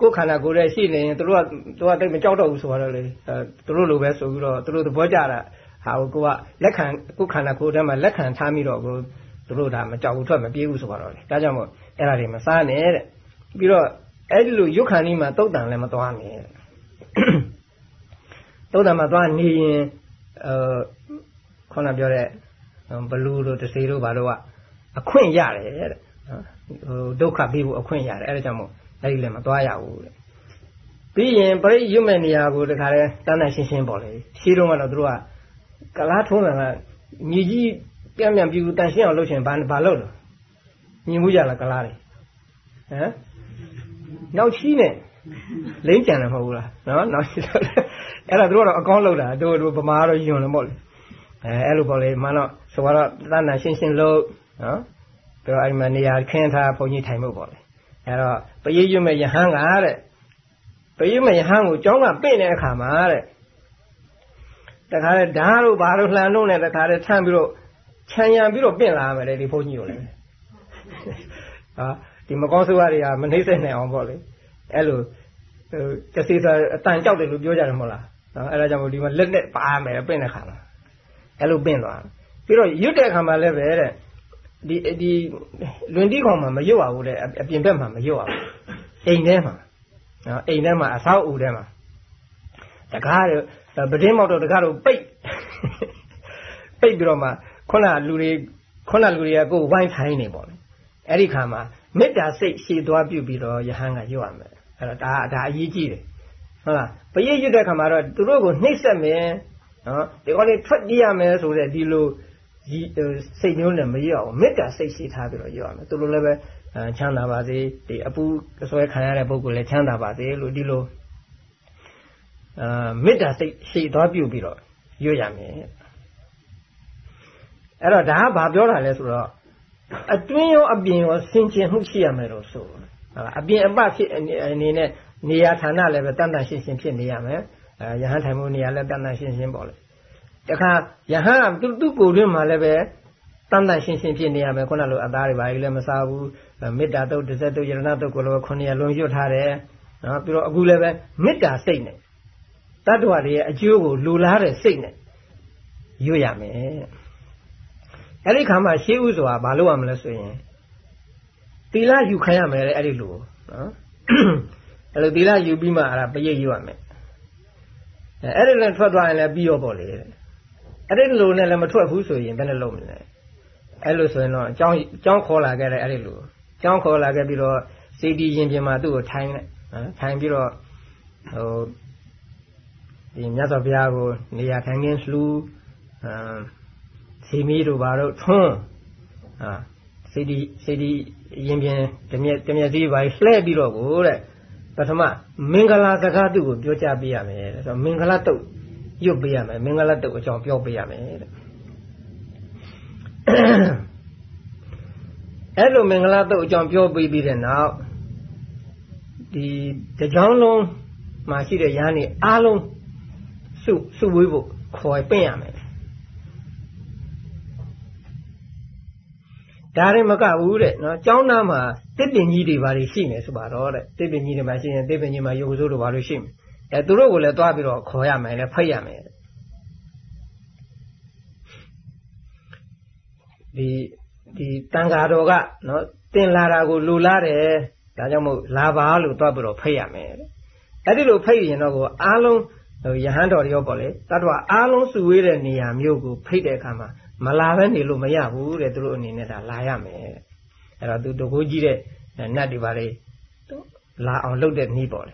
ကိုယ်ခန္ဓာကိုယ်ရဲ့ရှိနေရင်သူတို့ကသူကတိတ်မကြောက်တော့ဘူးဆိုတော့လေသူတို့လိုပဲဆိုပြီးတော့သူတို့သဘောကျတာဟာကိုကလက်ခံကိုယ်ခန္ဓာကိုယ်ထဲမှာလက်ခံထားပြီးတော့ကို သူတို့ဒါမကြောက်ဘူးထွက်မပြေးဘူးဆိုတော့လေဒါကြောင့်မို့အဲ့ဒါတွေမစားနဲ့တဲ့ပြီးတော့အဲ့ဒီလိုရုပ်ခန္ဒီမှာတုတ်တန်လည်းမသွားနဲ့တဲ့တုတ်တံမှာသွားနေရင်အဲခေါင်းကပြောတဲ့ဘလူးတို့တစေတို့ဘာလို့ကအခွင့်ရတယ်တဲ့ဟိုဒုက္ခပြီးဖို့အခွင့်ရတယ်အဲဒါကြောင့်မို့အဲ့ဒီလည်းမသွားရဘူးတဲ့ပြီးရင်ပြိရွတ်မဲ့နေရာကိုတခါလဲတန်းတန်းရှင်းရှင်းပေါ့လေရှင်းတော့ကတော့တို့ကကလားထုံးတယ်ကမြေကြီး ပြန်ပြန်ပြူတန်ရှင်းအောင်လုပ်ချင်ဘာဘာလုပ်လို့မြင်မှုကြလားကလားတွေဟမ်နောက်ချီးနဲ့လိမ့်ကြံတယ်မဟုတ်ဘူးလားနော်နောက်ချီးအဲ့ဒါတို့ကတော့အကောင်းလောက်တာတို့တို့ဗမာတော့ယွန်တယ်ပေါ့လေအဲအဲ့လိုပေါ့လေမှန်တော့ဆိုတော့တဏ္ဍာရှင်းရှင်းလို့နော်ပြီးတော့အဲ့မှာနေရာခင်းထားဘုန်းကြီးထိုင်မှုပေါ့လေအဲ့တော့ပရိရွတ်မဲ့ယဟန်ကတဲ့ပရိရွတ်မဲ့ယဟန်ကိုကျောင်းကပင့်တဲ့အခါမှာတဲ့တခါလေဓာတ်တို့ဘာလို့လှန်လို့နဲ့တခါလေထမ်းပြီးတော့ ခြံရံပြီးတော့ပင့်လာမယ်လေဒီဘုန်းကြီးကိုလည်းဟာဒီမကောင်းဆိုးရတွေကမနှိမ့်ဆက်နိုင်အောင်ပေါ့လေအဲ့လိုဟိုတစီစာအတန်ကြောက်တယ်လို့ပြောကြတယ်မဟုတ်လားနော်အဲ့ဒါကြောင့်မို့ဒီမှာလက်နဲ့ပါမယ်ပင့်တဲ့ခါမှာအဲ့လိုပင့်သွားပြီးတော့ရွတ်တဲ့ခါမှာလည်းပဲတဲ့ဒီဒီလွင်တီးခေါင်မှာမရွတ်ပါဘူးတဲ့အပြင်ဘက်မှာမရွတ်ပါဘူးအိမ်ထဲမှာနော်အိမ်ထဲမှာအဆောက်အဦထဲမှာတကားပဒင်းမောက်တော့တကားတော့ပိတ်ပိတ်ပြီးတော့မှ ခုနလူတွေခုနလူတွေကကိုယ်ဝိုင်းထိုင်းနေပေါ့လေအဲ့ဒီခါမှာမေတ္တာစိတ်ရှည်သွားပြုပြီးတော့ယဟန်ကရွတ်ရမယ်အဲ့တော့ဒါဒါအရေးကြီးတယ်ဟုတ်လားပရိရွတ်တဲ့ခါမှာတော့သူတို့ကိုနှိပ်စက်မယ်နော်ဒီကောင်လေးထွက်ပြေးရမယ်ဆိုတဲ့ဒီလိုစိတ်မျိုးနဲ့မရအောင်မေတ္တာစိတ်ရှိထားပြီးတော့ရအောင်သူတို့လည်းပဲချမ်းသာပါစေဒီအပူအစွဲခံရတဲ့ပုဂ္ဂိုလ်လည်းချမ်းသာပါစေလို့ဒီလိုအာမေတ္တာစိတ်ရှိသွားပြုပြီးတော့ရွတ်ရမယ် အဲ့တော့ဒါကဘာပြောတာလဲဆိုတော့အတွင်းရောအပြင်ရောစင်ကြင်မှုရှိရမယ်လို့ဆိုအပြင်အပဖြစ်အနေနဲ့နေရာဌာနလည်းပဲတန်တန်ရှင်းရှင်းဖြစ်နေရမယ်အဲယဟန်ထိုင်မှုနေရာလည်းတန်တန်ရှင်းရှင်းပေါ့လေတခါယဟန်သူသူ့ကိုယ်တွင်းမှာလည်းပဲတန်တန်ရှင်းရှင်းဖြစ်နေရမယ်ခုနလိုအသားတွေပါလည်းမစားဘူးမေတ္တာတုတ်တစ်ဆက်တုတ်ယရဏတုတ်ကိုလည်းခုနှစ်ရလုံးရွတ်ထားတယ်နော်ပြီးတော့အခုလည်းပဲမေတ္တာစိတ်နဲ့တတ္တဝါတွေရဲ့အကျိုးကိုလူလားတဲ့စိတ်နဲ့ရွတ်ရမယ် အဲ့ဒီခါမှာရှေးဥစွာဘာလုပ်ရမလဲဆိုရင်သီလယူခံရမယ်လေအဲ့ဒီလိုနော်အဲ့လိုသီလယူပြီးမှအဲ့ဒါပရိတ်ယူရမယ်အဲ့ဒီလည်းထွက်သွားရင်လည်းပြီးရောပေါ့လေအဲ့ဒီလိုနဲ့လည်းမထွက်ဘူးဆိုရင်ဘယ်နဲ့လုပ်မလဲအဲ့လိုဆိုရင်တော့အကြောင်းအကြောင်းခေါ်လာခဲ့တယ်အဲ့ဒီလိုအကြောင်းခေါ်လာခဲ့ပြီးတော့စေတီရင်ပြင်မှာသူ့ကိုထိုင်လိုက်နော်ထိုင်ပြီးတော့ဟိုဒီမြတ်စွာဘုရားကိုနေရာထိုင်ခင်းလှူအာ စီမီတို့ဘာတို့ထွန်းအာစေတီစေတီရင်ပြင်တမျက်တမျက်စီးပါလှဲ့ပြီးတော့ကိုတဲ့ပထမမင်္ဂလာစကားသူ့ကိုပြောကြပေးရမယ်တဲ့ဆိုမင်္ဂလာတုတ်ရွတ်ပေးရမယ်မင်္ဂလာတုတ်အကြောင်းပြောပေးရမယ်တဲ့အဲ့လိုမင်္ဂလာတုတ်အကြောင်းပြောပေးပြီးတဲ့နောက်ဒီတကြောင်လုံးမှာရှိတဲ့ရဟန်းတွေအားလုံးစုစုဝေးဖို့ခေါ်ပင့်ရမယ် ဒါရင်မကဘူးတဲ့နော်ကျောင်းသားမှာတစ်ပင်ကြီးတွေဘာတွေရှိမယ်ဆိုပါတော့တဲ့တစ်ပင်ကြီးတွေမှာရှိရင်တစ်ပင်ကြီးမှာရုပ်စိုးတွေဘာလို့ရှိမယ်အဲသူတို့ကိုလည်းသွားပြီးတော့ခေါ်ရမယ်လေဖိတ်ရမယ်ဒီဒီတန်ဃာတော်ကနော်တင်လာတာကိုလူလာတယ်ဒါကြောင့်မို့လာပါလို့သွားပြီးတော့ဖိတ်ရမယ်အဲ့ဒီလိုဖိတ်ရင်တော့ကိုအားလုံးယဟန်တော်တွေရောပေါ့လေတတ်တော်အားလုံးစုဝေးတဲ့နေရာမျိုးကိုဖိတ်တဲ့အခါမှာ မလာပဲနေလို့မရဘူးတဲ့သူတို့အနေနဲ့ဒါလာရမယ်အဲ့တော့သူတကိုးကြီးတဲ့နတ်တွေပါလေလာအောင်လုပ်တဲ့နည်းပေါ့လေ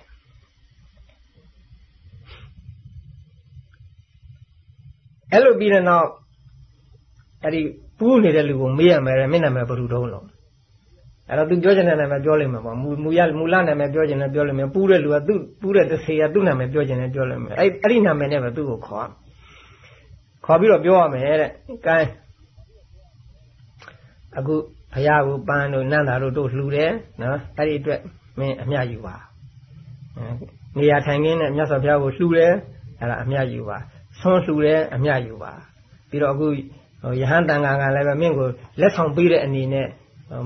အဲ့လိုပြီးတဲ့နောက်အဲ့ဒီပူးနေတဲ့လူကိုမေးရမယ်မျက်နှာမယ်ဘယ်လိုတုံးလို့အဲ့တော့သူပြောချင်တဲ့နာမည်ပြောလိမ့်မယ်ပေါ့မူမူရမူလနာမည်ပြောချင်တယ်ပြောလိမ့်မယ်ပူးတဲ့လူကသူ့ပူးတဲ့တစ်ဆေကသူ့နာမည်ပြောချင်တယ်ပြောလိမ့်မယ်အဲ့အဲ့ဒီနာမည်နဲ့ပဲသူ့ကိုခေါ် ခေါ်ပြီးတော့ပြောရမယ်တဲ့ကဲအခုဘုရားကိုပန်းတို့နန္တာတို့တို့လှူတယ်နော်အဲ့ဒီအတွက်မင်းအမျှယူပါနေရာထိုင်ခင်းနဲ့မြတ်စွာဘုရားကိုလှူတယ်အဲ့ဒါအမျှယူပါဆွန်းလှူတယ်အမျှယူပါပြီးတော့အခုယဟန်တန်ခါကလည်းပဲမင်းကိုလက်ဆောင်ပေးတဲ့အနေနဲ့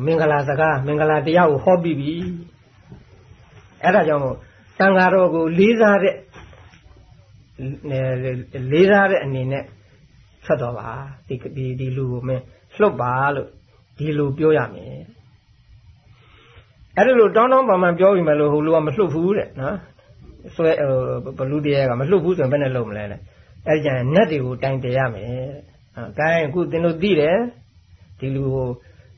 မင်္ဂလာစကားမင်္ဂလာတရားကိုဟောပြီးပြီအဲ့ဒါကြောင့်မို့တန်ခါတော်ကိုလေးစားတဲ့လေးစားတဲ့အနေနဲ့ ထွက်တော့ပါဒီဒီဒီလူကိုမင်းလှုပ်ပါလို့ဒီလိုပြောရမယ်အဲ့ဒါလိုတောင်းတောင်းပန်ပန်ပြောပြီးမလို့ဟိုလူကမလှုပ်ဘူးတဲ့နော်ဆွဲဘလူတရားကမလှုပ်ဘူးဆိုရင်ဘယ်နဲ့လှုပ်မလဲတဲ့အဲ့ဒီကျရင်နတ်တွေကိုတိုင်တယ်ရမယ်အဲဒါရင်အခုသင်တို့သိတယ်ဒီလူကို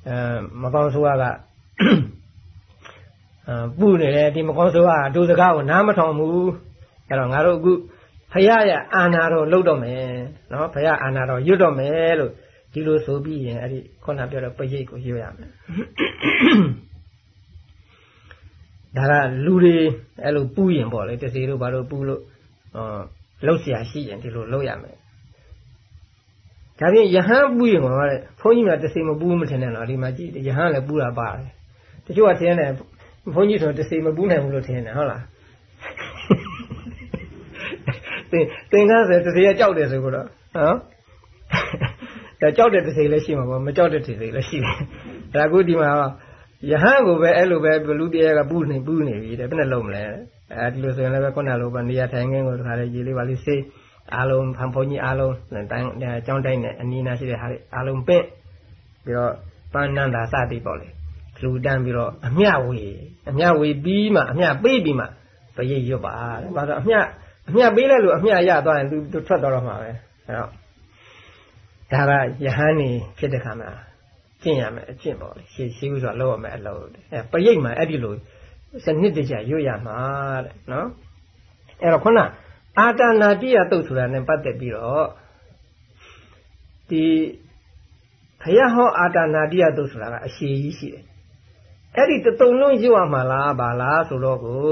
အဲမကောင်းဆိုးကအဲပူနေတယ်ဒီမကောင်းဆိုးကဒုစကားကိုနားမထောင်ဘူးအဲ့တော့ငါတို့အခု ဖရရအာနာတော်လှုပ်တော့မယ်နော်ဖရအာနာတော်ရွတ်တော့မယ်လို့ဒီလိုဆိုပြီးရင်အဲ့ဒီခုနပြောတဲ့ပရိတ်ကိုရွတ်ရမယ်ဒါကလူတွေအဲ့လိုပူရင်ပေါ့လေတစီတို့ဘာလို့ပူလို့ဟောလှုပ်เสียရှိရင်ဒီလိုလှုပ်ရမယ်ဒါပြင်ယဟန်ပူရင်တော့တဲ့ဘုန်းကြီးကတစီမပူမထင်နဲ့တော့ဒီမှာကြည့်ယဟန်လည်းပူတာပါတယ်တချို့ကထင်တယ်ဘုန်းကြီးဆိုတစီမပူနိုင်ဘူးလို့ထင်တယ်ဟုတ်လား သင်သင်္ကန်းဆိုတစီကကြောက်တယ်ဆိုတော့ဟမ်ဒါကြောက်တဲ့တစီလည်းရှိမှာပေါ့မကြောက်တဲ့တစီလည်းရှိတယ်ဒါကူဒီမှာယဟန်ကိုပဲအဲ့လိုပဲဘလူတရားကပူနေပူနေပြီတဲ့ဘယ်နဲ့လုံးမလဲအဲဒီလိုဆိုရင်လည်းပဲခုနလိုပဲနေရာထိုင်ခင်းကိုတခါလေရေလေးပါလေးစေးအားလုံးဖန်ဖုန်ကြီးအားလုံးတိုင်းကျောင်းတိုင်းနဲ့အနီးနားရှိတဲ့ဟာတွေအားလုံးပင့်ပြီးတော့ပန်းနန္တာစသည်ပေါ့လေလူတန်းပြီးတော့အမျှဝေအမျှဝေပြီးမှအမျှပေးပြီးမှပရိတ်ရွတ်ပါတဲ့ဘာလို့အမျှ အမျှပေးလိုက်လို့အမျှရသွားရင်သူထွက်သွားတော့မှာပဲအဲတော့ဒါကယဟန်နေဖြစ်တဲ့ခါမှာကျင့်ရမယ်အကျင့်ပေါ့လေရှေ့ရှေ့ဥစွာလုပ်ရမယ်အလုပ်အဲပရိတ်မှာအဲ့ဒီလိုစနစ်တကျရွတ်ရမှာတဲ့နော်အဲ့တော့ခုနအာတာနာတိယတုတ်ဆိုတာ ਨੇ ပတ်သက်ပြီးတော့ဒီဘုရားဟောအာတာနာတိယတုတ်ဆိုတာကအရှိကြီးရှိတယ်အဲ့ဒီတတုံလုံးရွတ်ရမှာလားဗာလားဆိုတော့ကို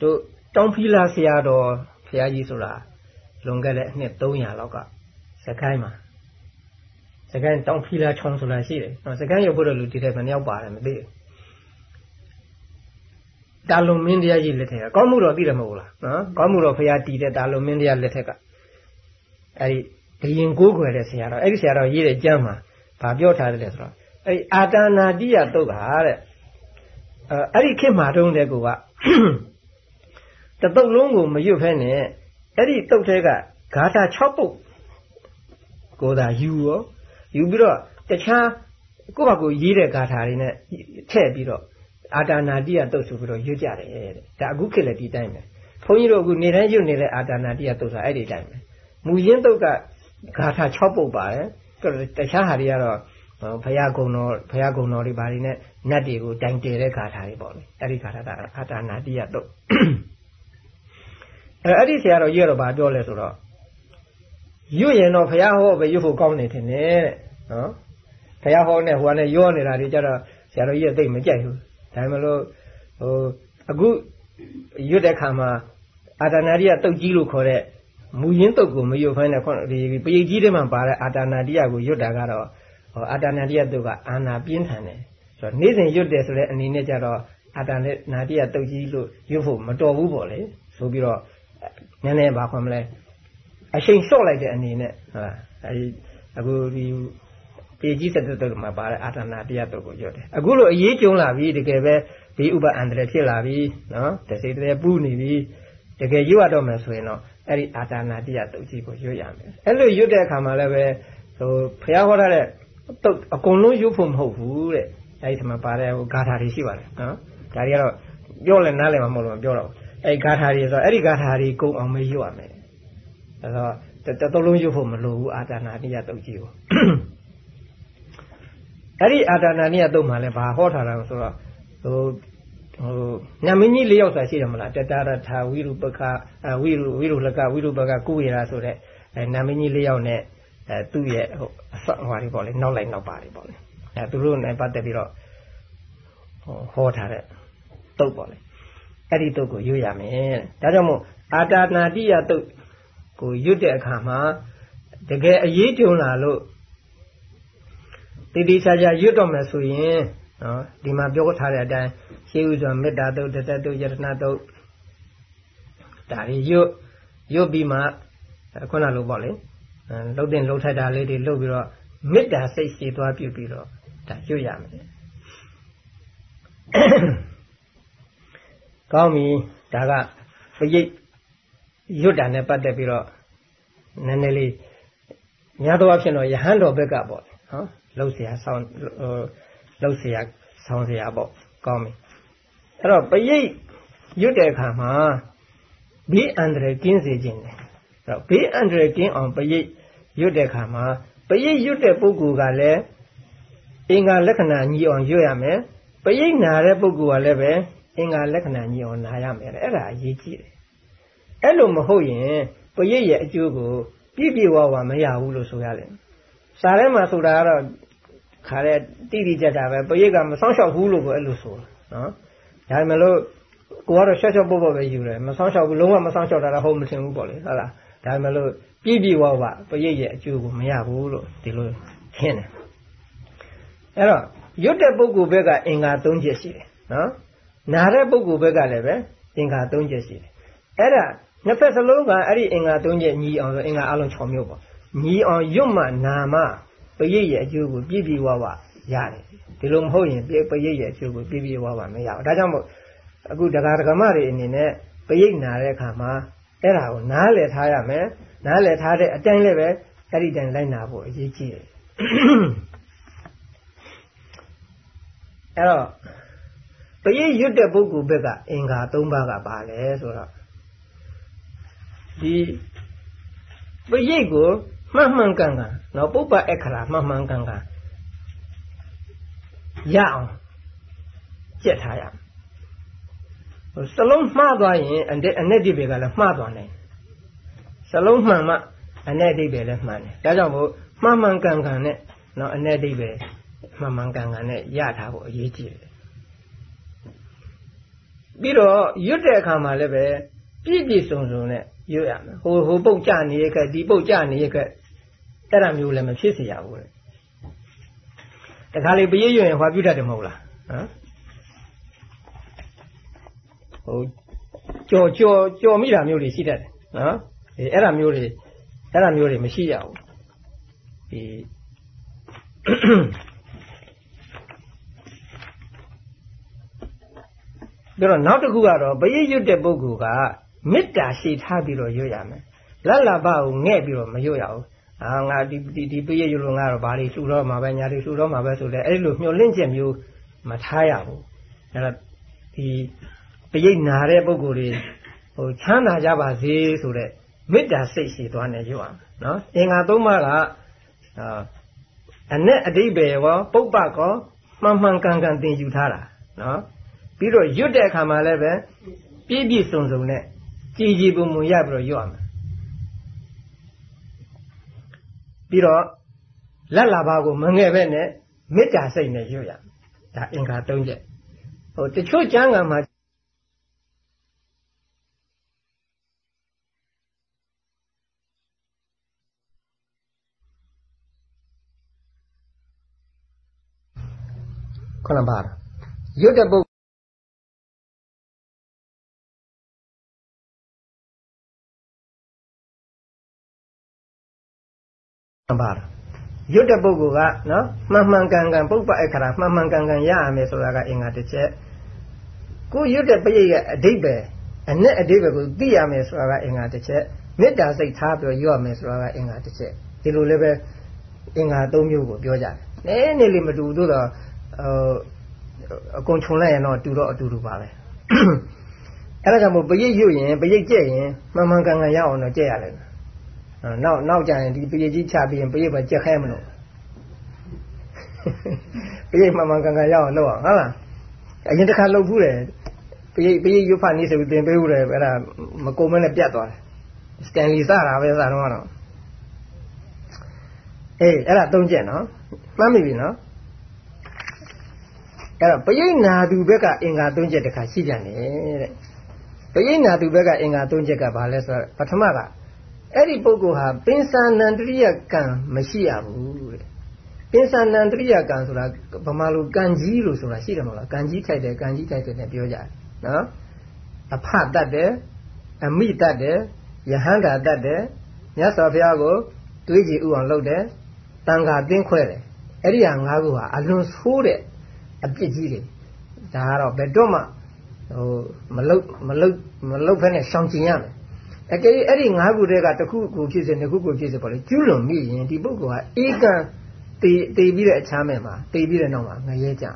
တို့တောင်ဖီလာဆရာတော်ဘု ရားကြီးဆိုတာလွန်ခဲ့တဲ့အနှစ်300လောက်ကစကိုင်းမှာစကိုင်းတောင်ဖီလာချောင်းဆိုတာရှိတယ်နော်စကိုင်းရောက်ဖို့တော့လူဒီထဲမရောက်ပါတယ်မသိဘူးတာလုံမင်းတရားကြီးလက်ထက်ကကောင်းမှုတော့သိတယ်မဟုတ်လားနော်ကောင်းမှုတော့ဖရာတည်တဲ့တာလုံမင်းတရားလက်ထက်ကအဲဒီဘယင်ကိုးကွယ်တဲ့ဆရာတော်အဲ့ဒီဆရာတော်ရေးတဲ့ကျမ်းမှာဗာပြောထားတယ်ဆိုတော့အဲ့အာတာနာတိယတုတ်ဟာတဲ့အဲ့ဒီခေတ်မှာတုန်းတဲ့ကူက တတုတ်လုံးကိုမရွတ်ဖဲနဲ့အဲ့ဒီတုတ်ထဲကဂါထာ6ပုတ်ကိုသာယူရောယူပြီးတော့တခြားကိုယ့်ဘာကိုရေးတဲ့ဂါထာတွေနဲ့ထည့်ပြီးတော့အာတာနာတိယတုတ်ဆိုပြီးတော့ရွတ်ကြတယ်တဲ့ဒါအခုခေတ်လည်းဒီတိုင်းပဲဘုန်းကြီးတို့အခုနေတိုင်းရွတ်နေတဲ့အာတာနာတိယတုတ်ဆိုတာအဲ့ဒီတိုင်းပဲမူရင်းတုတ်ကဂါထာ6ပုတ်ပါတယ်တခြားဟာတွေကတော့ဘုရားကုံတော်ဘုရားကုံတော်တွေဘာတွေနဲ့နတ်တွေကိုတိုင်တယ်တဲ့ဂါထာတွေပေါ့လေအဲ့ဒီဂါထာကအာတာနာတိယတုတ် အဲ့အဲ့ဒီဆရာတော်ကြီးကတော့ဗာပြောလဲဆိုတော့ရွတ်ရင်တော့ဘုရားဟောပဲရွတ်ဖို့ကောင်းနေတယ်တဲ့နော်ဘုရားဟောနဲ့ဟိုကနဲ့ရောနေတာတွေကြတော့ဆရာတော်ကြီးကသိမကြိုက်ဘူးဒါမှမလို့ဟိုအခုရွတ်တဲ့ခါမှာအာတာနာတိယတုတ်ကြီးလို့ခေါ်တဲ့မူရင်းတုတ်ကိုမရွတ်ဖိုင်းတဲ့ခွန်ဒီပရိကြီးတွေမှာပါတဲ့အာတာနာတိယကိုရွတ်တာကတော့ဟောအာတာနာတိယတုတ်ကအာနာပြင်းထန်တယ်ဆိုတော့နေ့စဉ်ရွတ်တယ်ဆိုတဲ့အနေနဲ့ကြတော့အာတာနာတိယတုတ်ကြီးလို့ရွတ်ဖို့မတော်ဘူးပေါ့လေဆိုပြီးတော့ နည်းနည်းဘာခွန်မလဲအချိန်လျှော့လိုက်တဲ့အနေနဲ့ဟာအဲဒီအခုဒီပေကြီးစတဲ့တုတ်မှာပါတဲ့အာတာနာတိယတုတ်ကိုရွတ်တယ်အခုလိုအရေးကျုံလာပြီတကယ်ပဲဒီဥပအန္တရာယ်ဖြစ်လာပြီနော်တစိတည်းပူးနေပြီတကယ်ရွတ်ရတော့မယ်ဆိုရင်တော့အဲ့ဒီအာတာနာတိယတုတ်ကြီးကိုရွတ်ရမယ်အဲ့လိုရွတ်တဲ့အခါမှာလည်းပဲဟိုဘုရားဟောထားတဲ့တုတ်အကုန်လုံးရွတ်ဖို့မဟုတ်ဘူးတဲ့အဲ့ဒီထမှာပါတဲ့ဟိုဂါထာတွေရှိပါတယ်နော်ဒါတွေကတော့ပြောလဲနားလည်မှာမဟုတ်လို့မပြောတော့ အဲ့ဒီဂါထာတွေဆိုတော့အဲ့ဒီဂါထာတွေကုန်အောင်မရွတ်ရမယ်ဒါဆိုတတလုံးရွတ်ဖို့မလိုဘူးအာတာနာတိယတုတ်ကြီးကိုအဲ့ဒီအာတာနာနိယတုတ်မှာလည်းဘာဟောထားတာဆိုတော့ဟိုဟိုညမင်းကြီးလေးယောက်စာရှိတယ်မလားတတရထာဝိရုပကဝိရုဝိရုလကဝိရုပကကုဝေရာဆိုတဲ့အဲနာမင်းကြီးလေးယောက်နဲ့အဲသူ့ရဲ့ဟိုအဆောက်ဟွာတွေပေါ့လေနောက်လိုက်နောက်ပါတယ်ပေါ့လေအဲသူတို့နဲ့ပတ်သက်ပြီးတော့ဟောဟောထားတဲ့တုတ်ပေါ့လေ အဲ့ဒီတုတ်ကိုရွတ်ရမယ်ဒါကြောင့်မို့အာတာနာတိယတုတ်ကိုရွတ်တဲ့အခါမှာတကယ်အရေးကြုံလာလို့တည်တည်ချာချာရွတ်တော့မယ်ဆိုရင်နော်ဒီမှာပြောထားတဲ့အတိုင်းရှေးဥစွာမေတ္တာတုတ်တတတုတ်ယတနာတုတ်ဒါတွေရွတ်ရွတ်ပြီးမှခုနလိုပေါ့လေလှုပ်တင်လှုပ်ထိုက်တာလေးတွေလှုပ်ပြီးတော့မေတ္တာစိတ်ရှည်သွားပြုပြီးတော့ဒါရွတ်ရမယ် ကောင်းပြီဒါကပရိတ်ရွတ်တာနဲ့ပတ်သက်ပြီးတော့နည်းနည်းလေးများသောအားဖြင့်တော့ယဟန်တော်ဘက်ကပေါ့နော်လှုပ်เสียဆောင်းလှုပ်เสียဆောင်းเสียပေါ့ကောင်းပြီအဲ့တော့ပရိတ်ရွတ်တဲ့အခါမှာဘေးအန္တရာယ်ကင်းစေခြင်းတယ်အဲ့တော့ဘေးအန္တရာယ်ကင်းအောင်ပရိတ်ရွတ်တဲ့အခါမှာပရိတ်ရွတ်တဲ့ပုဂ္ဂိုလ်ကလည်းအင်္ဂါလက္ခဏာညီအောင်ရွတ်ရမယ်ပရိတ်နာတဲ့ပုဂ္ဂိုလ်ကလည်းပဲ အင်္ဂါလက္ခဏာညီအောင်နာရမယ်အဲ့ဒါအရေးကြီးတယ်အဲ့လိုမဟုတ်ရင်ပရိတ်ရဲ့အကျိုးကိုပြည့်ပြည့်ဝဝမရဘူးလို့ဆိုရတယ်စာထဲမှာဆိုတာကတော့ခါတဲ့တိတိကျကျပဲပရိတ်ကမဆောင်ရှောက်ဘူးလို့ပဲအဲ့လိုဆိုတာနော်ဒါပေမဲ့လို့ကိုကတော့ရှော့ရှော့ပုတ်ပုတ်ပဲယူတယ်မဆောင်ရှောက်ဘူးလုံးဝမဆောင်ရှောက်တာတော့ဟုတ်မထင်ဘူးပေါ့လေဟုတ်လားဒါပေမဲ့လို့ပြည့်ပြည့်ဝဝပရိတ်ရဲ့အကျိုးကိုမရဘူးလို့ဒီလိုထင်တယ်အဲ့တော့ရွတ်တဲ့ပုဂ္ဂိုလ်ဘက်ကအင်္ဂါ၃ချက်ရှိတယ်နော် နာတဲ့ပုဂ္ဂိုလ်ဘက်ကလည်းပဲအင်္ဂါ၃ချက်ရှိတယ်အဲ့ဒါနှစ်ဖက်စလုံးကအဲ့ဒီအင်္ဂါ၃ချက်ညီအောင်ဆိုအင်္ဂါအလုံး6မျိုးပေါ့ညီအောင်ရွတ်မှနာမပရိတ်ရဲ့အကျိုးကိုပြည့်ပြည့်ဝဝရတယ်ဒီလိုမဟုတ်ရင်ပရိတ်ရဲ့အကျိုးကိုပြည့်ပြည့်ဝဝမရဘူးဒါကြောင့်မို့အခုဒကာဒကမတွေအနေနဲ့ပရိတ်နာတဲ့အခါမှာအဲ့ဒါကိုနားလည်ထားရမယ်နားလည်ထားတဲ့အတိုင်းလည်းပဲအဲ့ဒီတိုင်းလိုက်နာဖို့အရေးကြီးတယ်အဲ့တော့ ပရိတ်ရွတ်တဲ့ပုဂ္ဂိုလ်ဘက်ကအင်္ဂါ၃ပါးကပါလဲဆိုတော့ဒီပရိတ်ကိုမှန်မှန်ကန်ကန်နော်ပုပ္ပအခရာမှန်မှန်ကန်ကန်ရအောင်ကြက်ထားရမယ်စလုံးမှားသွားရင်အနဲ့အနဲ့ဒီပဲကလည်းမှားသွားနိုင်စလုံးမှန်မှအနဲ့ဒီပဲလည်းမှန်တယ်ဒါကြောင့်မို့မှန်မှန်ကန်ကန်နဲ့နော်အနဲ့ဒီပဲမှန်မှန်ကန်ကန်နဲ့ရထားဖို့အရေးကြီးတယ် ပြီးတော့ရွတ်တဲ့အခါမှာလည်းပဲပြည့်ပြည့်စုံစုံနဲ့ရွတ်ရမယ်ဟိုဟိုပုတ်ကြနေရခဲ့ဒီပုတ်ကြနေရခဲ့အဲ့ဒါမျိုးလည်းမဖြစ်စေရဘူးလေတခါလေပရိရွရင်ဟောပြုတတ်တယ်မဟုတ်လားဟမ်ဟိုကြော်ကြော်ကြော်မိတာမျိုးတွေရှိတတ်တယ်နော်အဲအဲ့ဒါမျိုးတွေအဲ့ဒါမျိုးတွေမရှိရဘူးဒီ ပြီးတော့နောက်တစ်ခုကတော့ပရိရွတ်တဲ့ပုဂ္ဂိုလ်ကမေတ္တာရှိထားပြီးတော့ရွတ်ရမယ်လတ်လဘကိုငဲ့ပြီးတော့မရွတ်ရဘူးအာငါဒီဒီဒီပရိရွတ်လို့ငါတော့ဘာတွေလှူတော့မှာပဲညာတွေလှူတော့မှာပဲဆိုလဲအဲ့လိုမျောလင့်ချက်မျိုးမထားရဘူးအဲ့တော့ဒီပရိနာတဲ့ပုဂ္ဂိုလ်တွေဟိုချမ်းသာကြပါစေဆိုတဲ့မေတ္တာစိတ်ရှိသွားနေရွတ်ရမယ်နော်အင်္ဂါသုံးပါးကအာအနဲ့အတိဘယ်ရောပုပ္ပကောမှန်မှန်ကန်ကန်သင်ယူထားတာနော် ပြီးတော့ရွတ်တဲ့အခါမှာလည်းပဲပြည့်ပြည့်စုံစုံနဲ့ကြည်ကြည်ပုံပုံရပြီးတော့ရွတ်ရမယ်ပြီးတော့လက်လာပါကိုမငဲ့ပဲနဲ့မေတ္တာစိတ်နဲ့ရွတ်ရမယ်ဒါအင်္ဂါ၃ချက်ဟိုတချို့ကျမ်းဂန်မှာခုနပါရွတ်တဲ့ပုဂ္ဂိုလ်ပါရွတ်တဲ့ပုဂ္ဂိုလ်ကနော်မှန်မှန်ကန်ကန်ပုပ္ပအခရာမှန်မှန်ကန်ကန်ရရမယ်ဆိုတာကအင်္ဂါတစ်ချက်ကိုရွတ်တဲ့ပရိရဲ့အဓိပ္ပာယ်အနဲ့အဓိပ္ပာယ်ကိုသိရမယ်ဆိုတာကအင်္ဂါတစ်ချက်မေတ္တာစိတ်ထားပြီးရွတ်ရမယ်ဆိုတာကအင်္ဂါတစ်ချက်ဒီလိုလည်းပဲအင်္ဂါ၃မျိုးကိုပြောကြတယ်နည်းနည်းလေးမတူသို့တော့ဟိုအကုန်ခြုံလိုက်ရင်တော့တူတော့အတူတူပါပဲအဲ့ဒါကြောင့်မို့ပရိတ်ရွတ်ရင်ပရိတ်ကြက်ရင်မှန်မှန်ကန်ကန်ရအောင်တော့ကြက်ရလိမ့်မယ် နောက်နောက်ကြရင်ဒီပရိတ်ကြီးချပြီးရင်ပရိတ်ပဲကြက်ခဲမလို့ပရိတ်မှန်မှန်ကန်ကန်ရအောင်လုပ်အောင်ဟုတ်လားအရင်တစ်ခါလုပ်ဘူးတယ်ပရိတ်ပရိတ်ရွတ်ဖတ်နေဆိုပြီးသင်ပေးဦးတယ်အဲ့ဒါမကုန်မနဲ့ပြတ်သွားတယ်စတန်လီစတာပဲစတော့တော့အေးအဲ့ဒါသုံးချက်နော်မှတ်မိပြီနော်အဲ့တော့ပရိတ်နာသူဘက်ကအင်္ဂါ၃ချက်တခါရှိပြန်တယ်တဲ့ပရိတ်နာသူဘက်ကအင်္ဂါ၃ချက်ကဘာလဲဆိုတော့ပထမက အဲ့ဒီပုဂ္ဂိုလ်ဟာပင်စာနန္တရိယကံမရှိရဘူးတဲ့ပင်စာနန္တရိယကံဆိုတာဗမာလိုကံကြီးလို့ဆိုတာရှိတယ်မဟုတ်လားကံကြီးထိုက်တယ်ကံကြီးထိုက်တယ်နဲ့ပြောကြတယ်နော်အဖတတ်တယ်အမိတတ်တယ်ယဟန္တာတတ်တယ်မြတ်စွာဘုရားကိုတွေးကြည့်ဥအောင်လုပ်တယ်တန်ခါတင်းခွဲတယ်အဲ့ဒီဟာ၅ခုဟာအလွန်ဆိုးတဲ့အပြစ်ကြီးတွေဒါကတော့ဘယ်တော့မှဟိုမလုတ်မလုတ်မလုတ်ဖက်နဲ့ရှောင်ကျင်ရမယ် အကယ်၍အဲ့ဒီ၅ခုတည်းကတစ်ခုခုဖြစ်စေနှစ်ခုခုဖြစ်စေပေါ့လေကျူးလွန်မိရင်ဒီပုဂ္ဂိုလ်ဟာအေကံတည်တည်ပြီးတဲ့အချမ်းမဲ့မှာတည်ပြီးတဲ့နောက်မှာငရဲကြ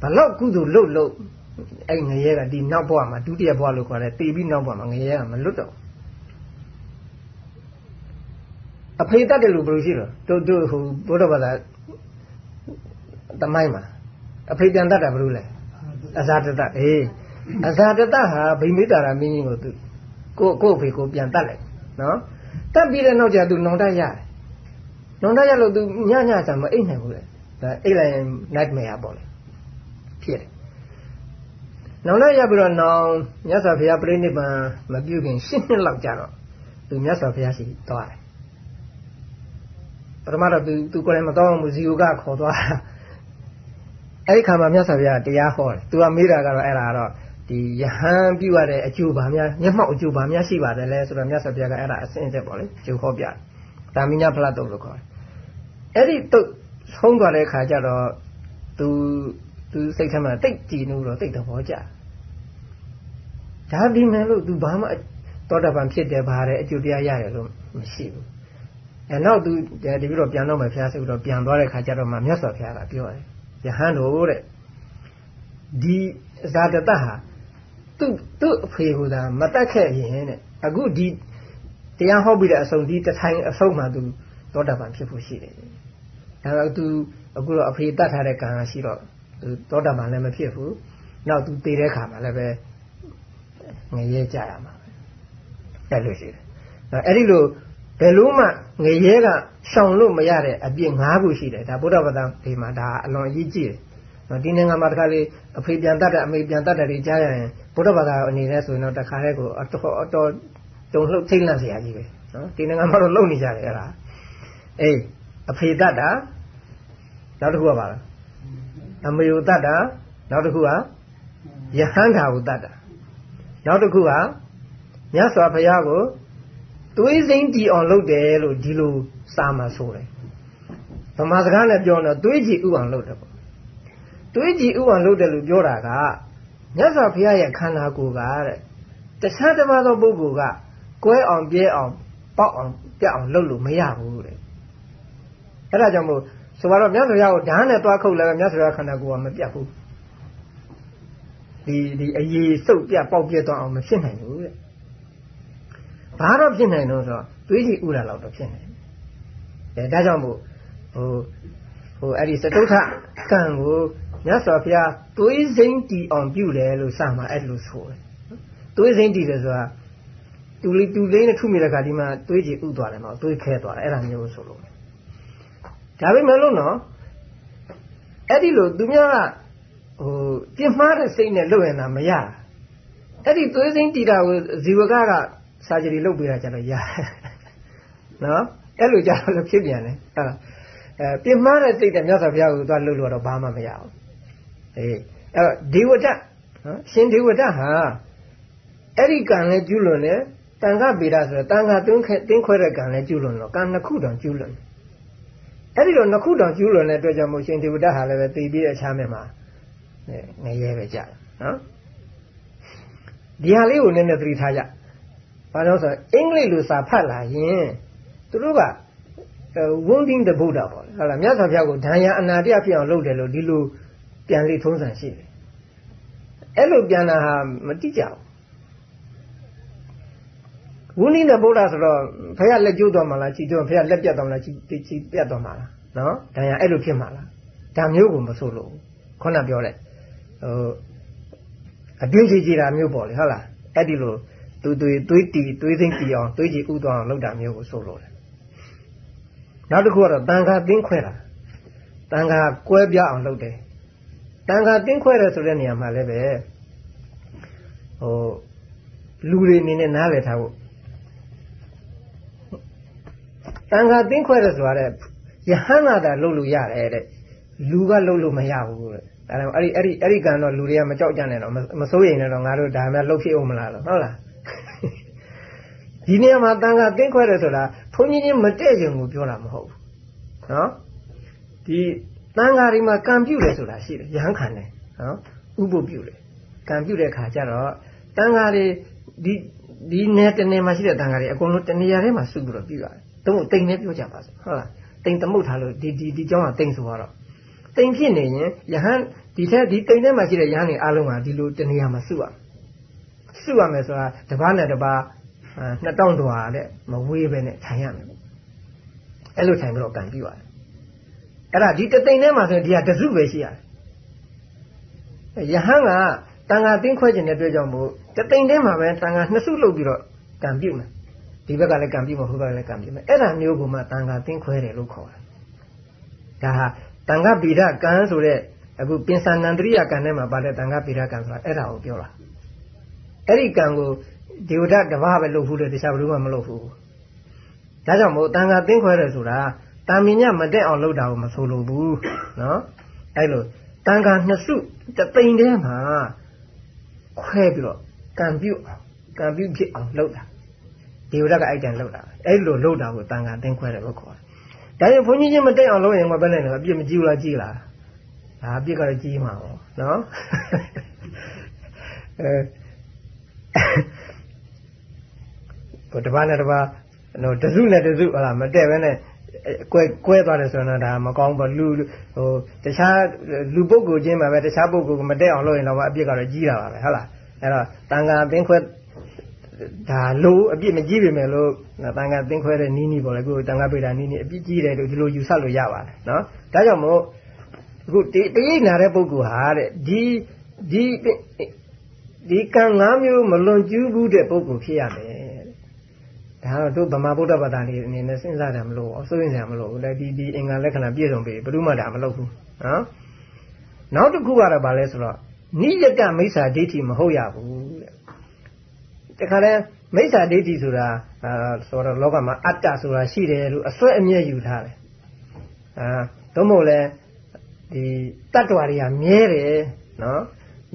ဘလောက်ကုသိုလ်လုပ်လို့အဲ့ငရဲကဒီနောက်ဘဝမှာဒုတိယဘဝလို့ခေါ်တယ်တည်ပြီးနောက်ဘဝမှာငရဲကမလွတ်တော့အဖေတတ်တယ်လို့ဘယ်လိုရှိတော့တို့တို့ဟိုဘုရားဘာသာတမိုင်းမှာအဖေပြန်တတ်တာဘယ်လိုလဲအဇာတတအေးအဇာတတဟာဗိမိတာရာမင်းကြီးကိုသူ ကိုကိုအဖေကိုပြန်တတ်လိုက်နော်တတ်ပြီးတဲ့နောက်ကျသူနောင်တရတယ်နောင်တရလို့သူညညချာမအိတ်နိုင်ဘူးလေဒါအိတ်လိုက်ရင် nightmare ပေါ့လေဖြစ်တယ်နောင်တရပြီးတော့နောင်မြတ်စွာဘုရားပြိဋိဘံမပြုခင်၈နှစ်လောက်ကြာတော့သူမြတ်စွာဘုရားရှိသွားတယ်ပထမတော့သူသူကိုယ်တိုင်မတော်ဘူးဇီယိုကခေါ်သွားတာအဲ့ဒီခါမှာမြတ်စွာဘုရားတရားဟောတယ်သူကမေးတာကတော့အဲ့ဒါကတော့ ဒီယဟန်ပြုရတဲ့အကျိုးဘာများမျက်မှောက်အကျိုးဘာများရှိပါတယ်လဲဆိုတော့မြတ်စွာဘုရားကအဲ့ဒါအစင်းအဆက်ပေါ့လေကျိုးဟောပြတယ်ဒါမိညာဖလားတုတ်လို့ခေါ်တယ်အဲ့ဒီတုတ်ဆုံးသွားတဲ့ခါကျတော့သူသူစိတ်ထဲမှာတိတ်ကြည်နူးတော့တိတ်သဘောကျဒါဒီမဲ့လို့သူဘာမှသောတာပန်ဖြစ်တယ်ဘာတယ်အကျိုးတရားရတယ်လို့မရှိဘူးအဲနောက်သူဒီပြီးတော့ပြန်တော့မှဘုရားဆိုတော့ပြန်သွားတဲ့ခါကျတော့မှမြတ်စွာဘုရားကပြောတယ်ယဟန်တို့တဲ့ဒီဇာတတဟာ သူ့သူ့အဖေကသာမတက်ခဲ့ရင်တဲ့အခုဒီတရားဟောပြီးတဲ့အဆုံးဒီတထိုင်အဆုံးမှသူသောတာပန်ဖြစ်ဖို့ရှိတယ်ဒါတော့သူအခုတော့အဖေတတ်ထားတဲ့ကံရှိတော့သူသောတာပန်လည်းမဖြစ်ဘူးနောက်သူတည်တဲ့ခါမှာလည်းပဲငရဲကြရမှာအဲ့လိုရှိတယ်အဲ့ဒီလိုဘယ်လို့မှငရဲကရှောင်လို့မရတဲ့အပြစ်၅ခုရှိတယ်ဒါဗုဒ္ဓဘာသာဒီမှာဒါအလွန်အရေးကြီးတယ်ဒီနိုင်ငံမှာတခါလေအဖေပြန်တတ်တဲ့အမေပြန်တတ်တဲ့တွေကြားရရင် ဗုဒ္ဓဘာသာအနေနဲ့ဆိုရင်တော့တခါတည်းကိုအတော်အတော်တုံလှုပ်ထိတ်လန့်စရာကြီးပဲနော်ဒီနိုင်ငံမှာတော့လုံနေကြတယ်အဲ့ဒါအေးအဖေတတ်တာနောက်တစ်ခုကပါလားအမေကိုတတ်တာနောက်တစ်ခုကယဟန်ဓာကိုတတ်တာနောက်တစ်ခုကမြတ်စွာဘုရားကိုသွေးစိမ့်တည်အောင်လုပ်တယ်လို့ဒီလိုစာမှာဆိုတယ်ဗမာစကားနဲ့ပြောတော့သွေးကြည်ဥအောင်လုပ်တယ်ပေါ့သွေးကြည်ဥအောင်လုပ်တယ်လို့ပြောတာက မြတ်စွာဘုရားရဲ့ခန္ဓာကိုယ်ကတဲ့တခြားတစ်ပါးသောပုဂ္ဂိုလ်ကကွဲအောင်ပြဲအောင်ပေါက်အောင်ပြတ်အောင်လုပ်လို့မရဘူးတဲ့အဲ့ဒါကြောင့်မို့ဆိုတော့မြတ်စွာဘုရားကိုဓာတ်နဲ့တွားခုတ်လည်းမြတ်စွာဘုရားခန္ဓာကိုယ်ကမပြတ်ဘူးဒီဒီအရေးစုပ်ပြတ်ပေါက်ပြတ်သွားအောင်မဖြစ်နိုင်ဘူးတဲ့ဘာတော့ဖြစ်နိုင်လို့ဆိုတော့သွေးကြည်ဥတာလောက်တော့ဖြစ်နိုင်တယ်ဒါကြောင့်မို့ဟိုဟိုအဲ့ဒီစတုထကံကို မြတ်စွာဘုရားသွေးစိမ့်တီအောင်ပြုတယ်လို့စမှာအဲ့လိုဆိုတယ်သွေးစိမ့်တီတယ်ဆိုတာတူလေးတူလေးနဲ့ထုမိတဲ့ခါဒီမှာသွေးကြည်ဥသွားတယ်နော်သွေးခဲသွားတယ်အဲ့ဒါမျိုးဆိုလို့ဒါပေမဲ့လို့နော်အဲ့ဒီလိုသူများကဟိုပြင်းမှားတဲ့စိတ်နဲ့လုပ်ရင်တော့မရအဲ့ဒီသွေးစိမ့်တီတာကိုဇီဝကကစာကြရီလုပ်ပေးတာကြတော့ရနော်အဲ့လိုကြတော့ဖြစ်ပြန်တယ်ဟုတ်လားအဲပြင်းမှားတဲ့စိတ်နဲ့မြတ်စွာဘုရားကိုသွားလှုပ်လို့တော့ဘာမှမရဘူး အေးအဲ့တော့ဒေဝဒနော်ရှင်ဒေဝဒဟာအဲ့ဒီကံလည်းကျူးလွန်တယ်တန်ခဗေဒဆိုတော့တန်ခတွင်းတင်းခွဲတဲ့ကံလည်းကျူးလွန်တော့ကံနှစ်ခုတောင်ကျူးလွန်တယ်အဲ့ဒီတော့နှစ်ခုတောင်ကျူးလွန်တဲ့အတွက်ကြောင့်မို့ရှင်ဒေဝဒဟာလည်းပဲသိပြီးတဲ့အခြားမြတ်မှာငရဲပဲကြတယ်နော်ဒီဟာလေးကိုနည်းနည်းသတိထားကြဘာလို့ဆိုအင်္ဂလိပ်လိုစာဖတ်လာရင်သူတို့က wounding the buddha ပေါ့ဟုတ်လားမြတ်စွာဘုရားကိုဒဏ်ရာအနာတရဖြစ်အောင်လုပ်တယ်လို့ဒီလို ပြန်လေထုံးစံရှိတယ်အဲ့လိုပြန်တာဟာမတိကြဘူးဝုန်းနေတဲ့ဗုဒ္ဓဆိုတော့ဖခင်လက်ကျိုးတော်မှာလားချီတော့ဖခင်လက်ပြတ်တော်မှာလားချီချီပြတ်တော်မှာလားနော်ဒါရအဲ့လိုဖြစ်မှာလားဒါမျိုးကိုမဆိုလို့ခုနပြောတဲ့ဟိုအတွင်းကြီးကြီးတာမျိုးပေါ့လေဟုတ်လားအဲ့ဒီလိုသူသွေးသွေးတီသွေးသိမ့်တီအောင်သွေးကြီးဥသွားအောင်လုပ်တာမျိုးကိုဆိုလို့တယ်နောက်တစ်ခုကတော့တန်ခါတင်းခွဲတာတန်ခါကွဲပြားအောင်လုပ်တယ် တန်ခါတင်းခွဲတယ်ဆိုတဲ့နေရာမှာလည်းပဲဟိုလူတွေအနေနဲ့နားလည်ထားဖို့တန်ခါတင်းခွဲတယ်ဆိုတာတဲ့ယဟန်နာတာလုပ်လို့ရတယ်တဲ့လူကလုပ်လို့မရဘူးတဲ့ဒါတော့အဲ့ဒီအဲ့ဒီအဲ့ဒီကံတော့လူတွေကမကြောက်ကြနဲ့တော့မစိုးရိမ်နဲ့တော့ငါတို့ဒါမှလှုပ်ဖြစ်အောင်မလားတော့ဟုတ်လားဒီနေရာမှာတန်ခါတင်းခွဲတယ်ဆိုတာဘုန်းကြီးချင်းမတည့်ကြုံကိုပြောတာမဟုတ်ဘူးနော်ဒီ တန်ဃာတွေမှာကံပြုတယ်ဆိုတာရှိတယ်ရဟန်းခံတယ်နော်ဥပုပ်ပြုတယ်ကံပြုတဲ့ခါကျတော့တန်ဃာတွေဒီဒီနယ်တနယ်မှာရှိတဲ့တန်ဃာတွေအကုန်လုံးတနေရာထဲမှာစုပြီးတော့ပြုရတယ်။တို့တိမ်နဲ့ပြောကြပါစို့ဟုတ်လား။တိမ်သမုတ်ထားလို့ဒီဒီဒီကျောင်းကတိမ်ဆိုတော့တိမ်ဖြစ်နေရင်ယဟန်ဒီထက်ဒီတိမ်ထဲမှာရှိတဲ့ယဟန်တွေအားလုံးကဒီလိုတနေရာမှာစုရမယ်။စုရမယ်ဆိုတာတစ်ပါးနဲ့တစ်ပါး2000ဒေါ်လာနဲ့မဝေးပဲနဲ့ထိုင်ရမယ်ပေါ့။အဲ့လိုထိုင်ပြီးတော့ကံပြုရတယ် အဲ့ဒါဒီတသိမ်ထဲမှာဆိုရင်ဒီဟာတစုပဲရှိရတယ်။ယဟန်ကတန်ခါတင်းခွဲခြင်းတဲ့အတွက်ကြောင့်မို့တသိမ်ထဲမှာပဲတန်ခါနှစ်စုလုပ်ပြီးတော့ကံပြုမယ်ဒီဘက်ကလည်းကံပြုမယ်ဟိုဘက်ကလည်းကံပြုမယ်အဲ့ဒါမျိုးကိုမှတန်ခါတင်းခွဲတယ်လို့ခေါ်တယ်ဒါဟာတန်ခါဗိဒကံဆိုတဲ့အခုပင်စနန္တရိယကံထဲမှာပါတဲ့တန်ခါဗိဒကံဆိုတာအဲ့ဒါကိုပြောတာအဲ့ဒီကံကိုဒေဝဒတဘာပဲလုပ်ဘူးတယ်တခြားဘယ်သူမှမလုပ်ဘူးဒါကြောင့်မို့တန်ခါတင်းခွဲတယ်ဆိုတာ တာမင်ညမတက်အောင်လုပ်တာကိုမဆိုလိုဘူးနော်အဲ့လိုတန်ခါနှစ်စုတသိမ်ထဲမှာခွဲပြီးတော့ကံပြုကံပြုဖြစ်အောင်လုပ်တာဒေဝရကအဲ့တန်လုပ်တာအဲ့လိုလုပ်တာကိုတန်ခါသင်ခွဲတယ်လို့ခေါ်တယ်ဒါရင်ဘုန်းကြီးချင်းမတက်အောင်လုပ်ရင်မပဲနဲ့တော့အပြစ်မကြည့်ဘူးလားကြည့်လားဒါအပြစ်ကတော့ကြီးမှာပေါ့နော်အဲဟိုတပတ်နဲ့တပတ်နော်တစုနဲ့တစုဟလာမတက်ပဲနဲ့ ကွဲကွဲသွားတယ်ဆိုတော့ဒါမကောင်းဘူးလူဟိုတခြားလူပုဂ္ဂိုလ်ချင်းမှာပဲတခြားပုဂ္ဂိုလ်ကမတက်အောင်လုပ်ရင်တော့အပြစ်ကတော့ကြီးတာပါပဲဟုတ်လားအဲ့တော့တန်ခါသင်ခွဲဒါလို့အပြစ်မကြီးပေမဲ့လို့တန်ခါသင်ခွဲတဲ့နီးနီးပေါ့လေကိုတန်ခါပိတာနီးနီးအပြစ်ကြီးတယ်လို့ဒီလိုယူဆလို့ရပါတယ်နော်ဒါကြောင့်မို့အခုတရိပ်နာတဲ့ပုဂ္ဂိုလ်ဟာတဲ့ဒီဒီဒီကံ၅မျိုးမလွန်ကျူးဘူးတဲ့ပုဂ္ဂိုလ်ဖြစ်ရမယ် ဒါတော့တို့ဗမာဗုဒ္ဓဘာသာနေအနေနဲ့စဉ်းစားတယ်မလို့အစိုးရစရာမလို့လေဒီဒီအင်္ဂါလက္ခဏာပြည့်စုံပြီဘယ်သူမှဒါမလုပ်ဘူးနော်နောက်တစ်ခုကတော့ဗာလဲဆိုတော့နိယကမိစ္ဆာဒိဋ္ဌိမဟုတ်ရဘူးတဲ့တခါလဲမိစ္ဆာဒိဋ္ဌိဆိုတာအာဆိုတော့လောကမှာအတ္တဆိုတာရှိတယ်လို့အစွဲအမြဲယူထားတယ်အာသို့မဟုတ်လဲဒီတတ္တဝါတွေကမြဲတယ်နော်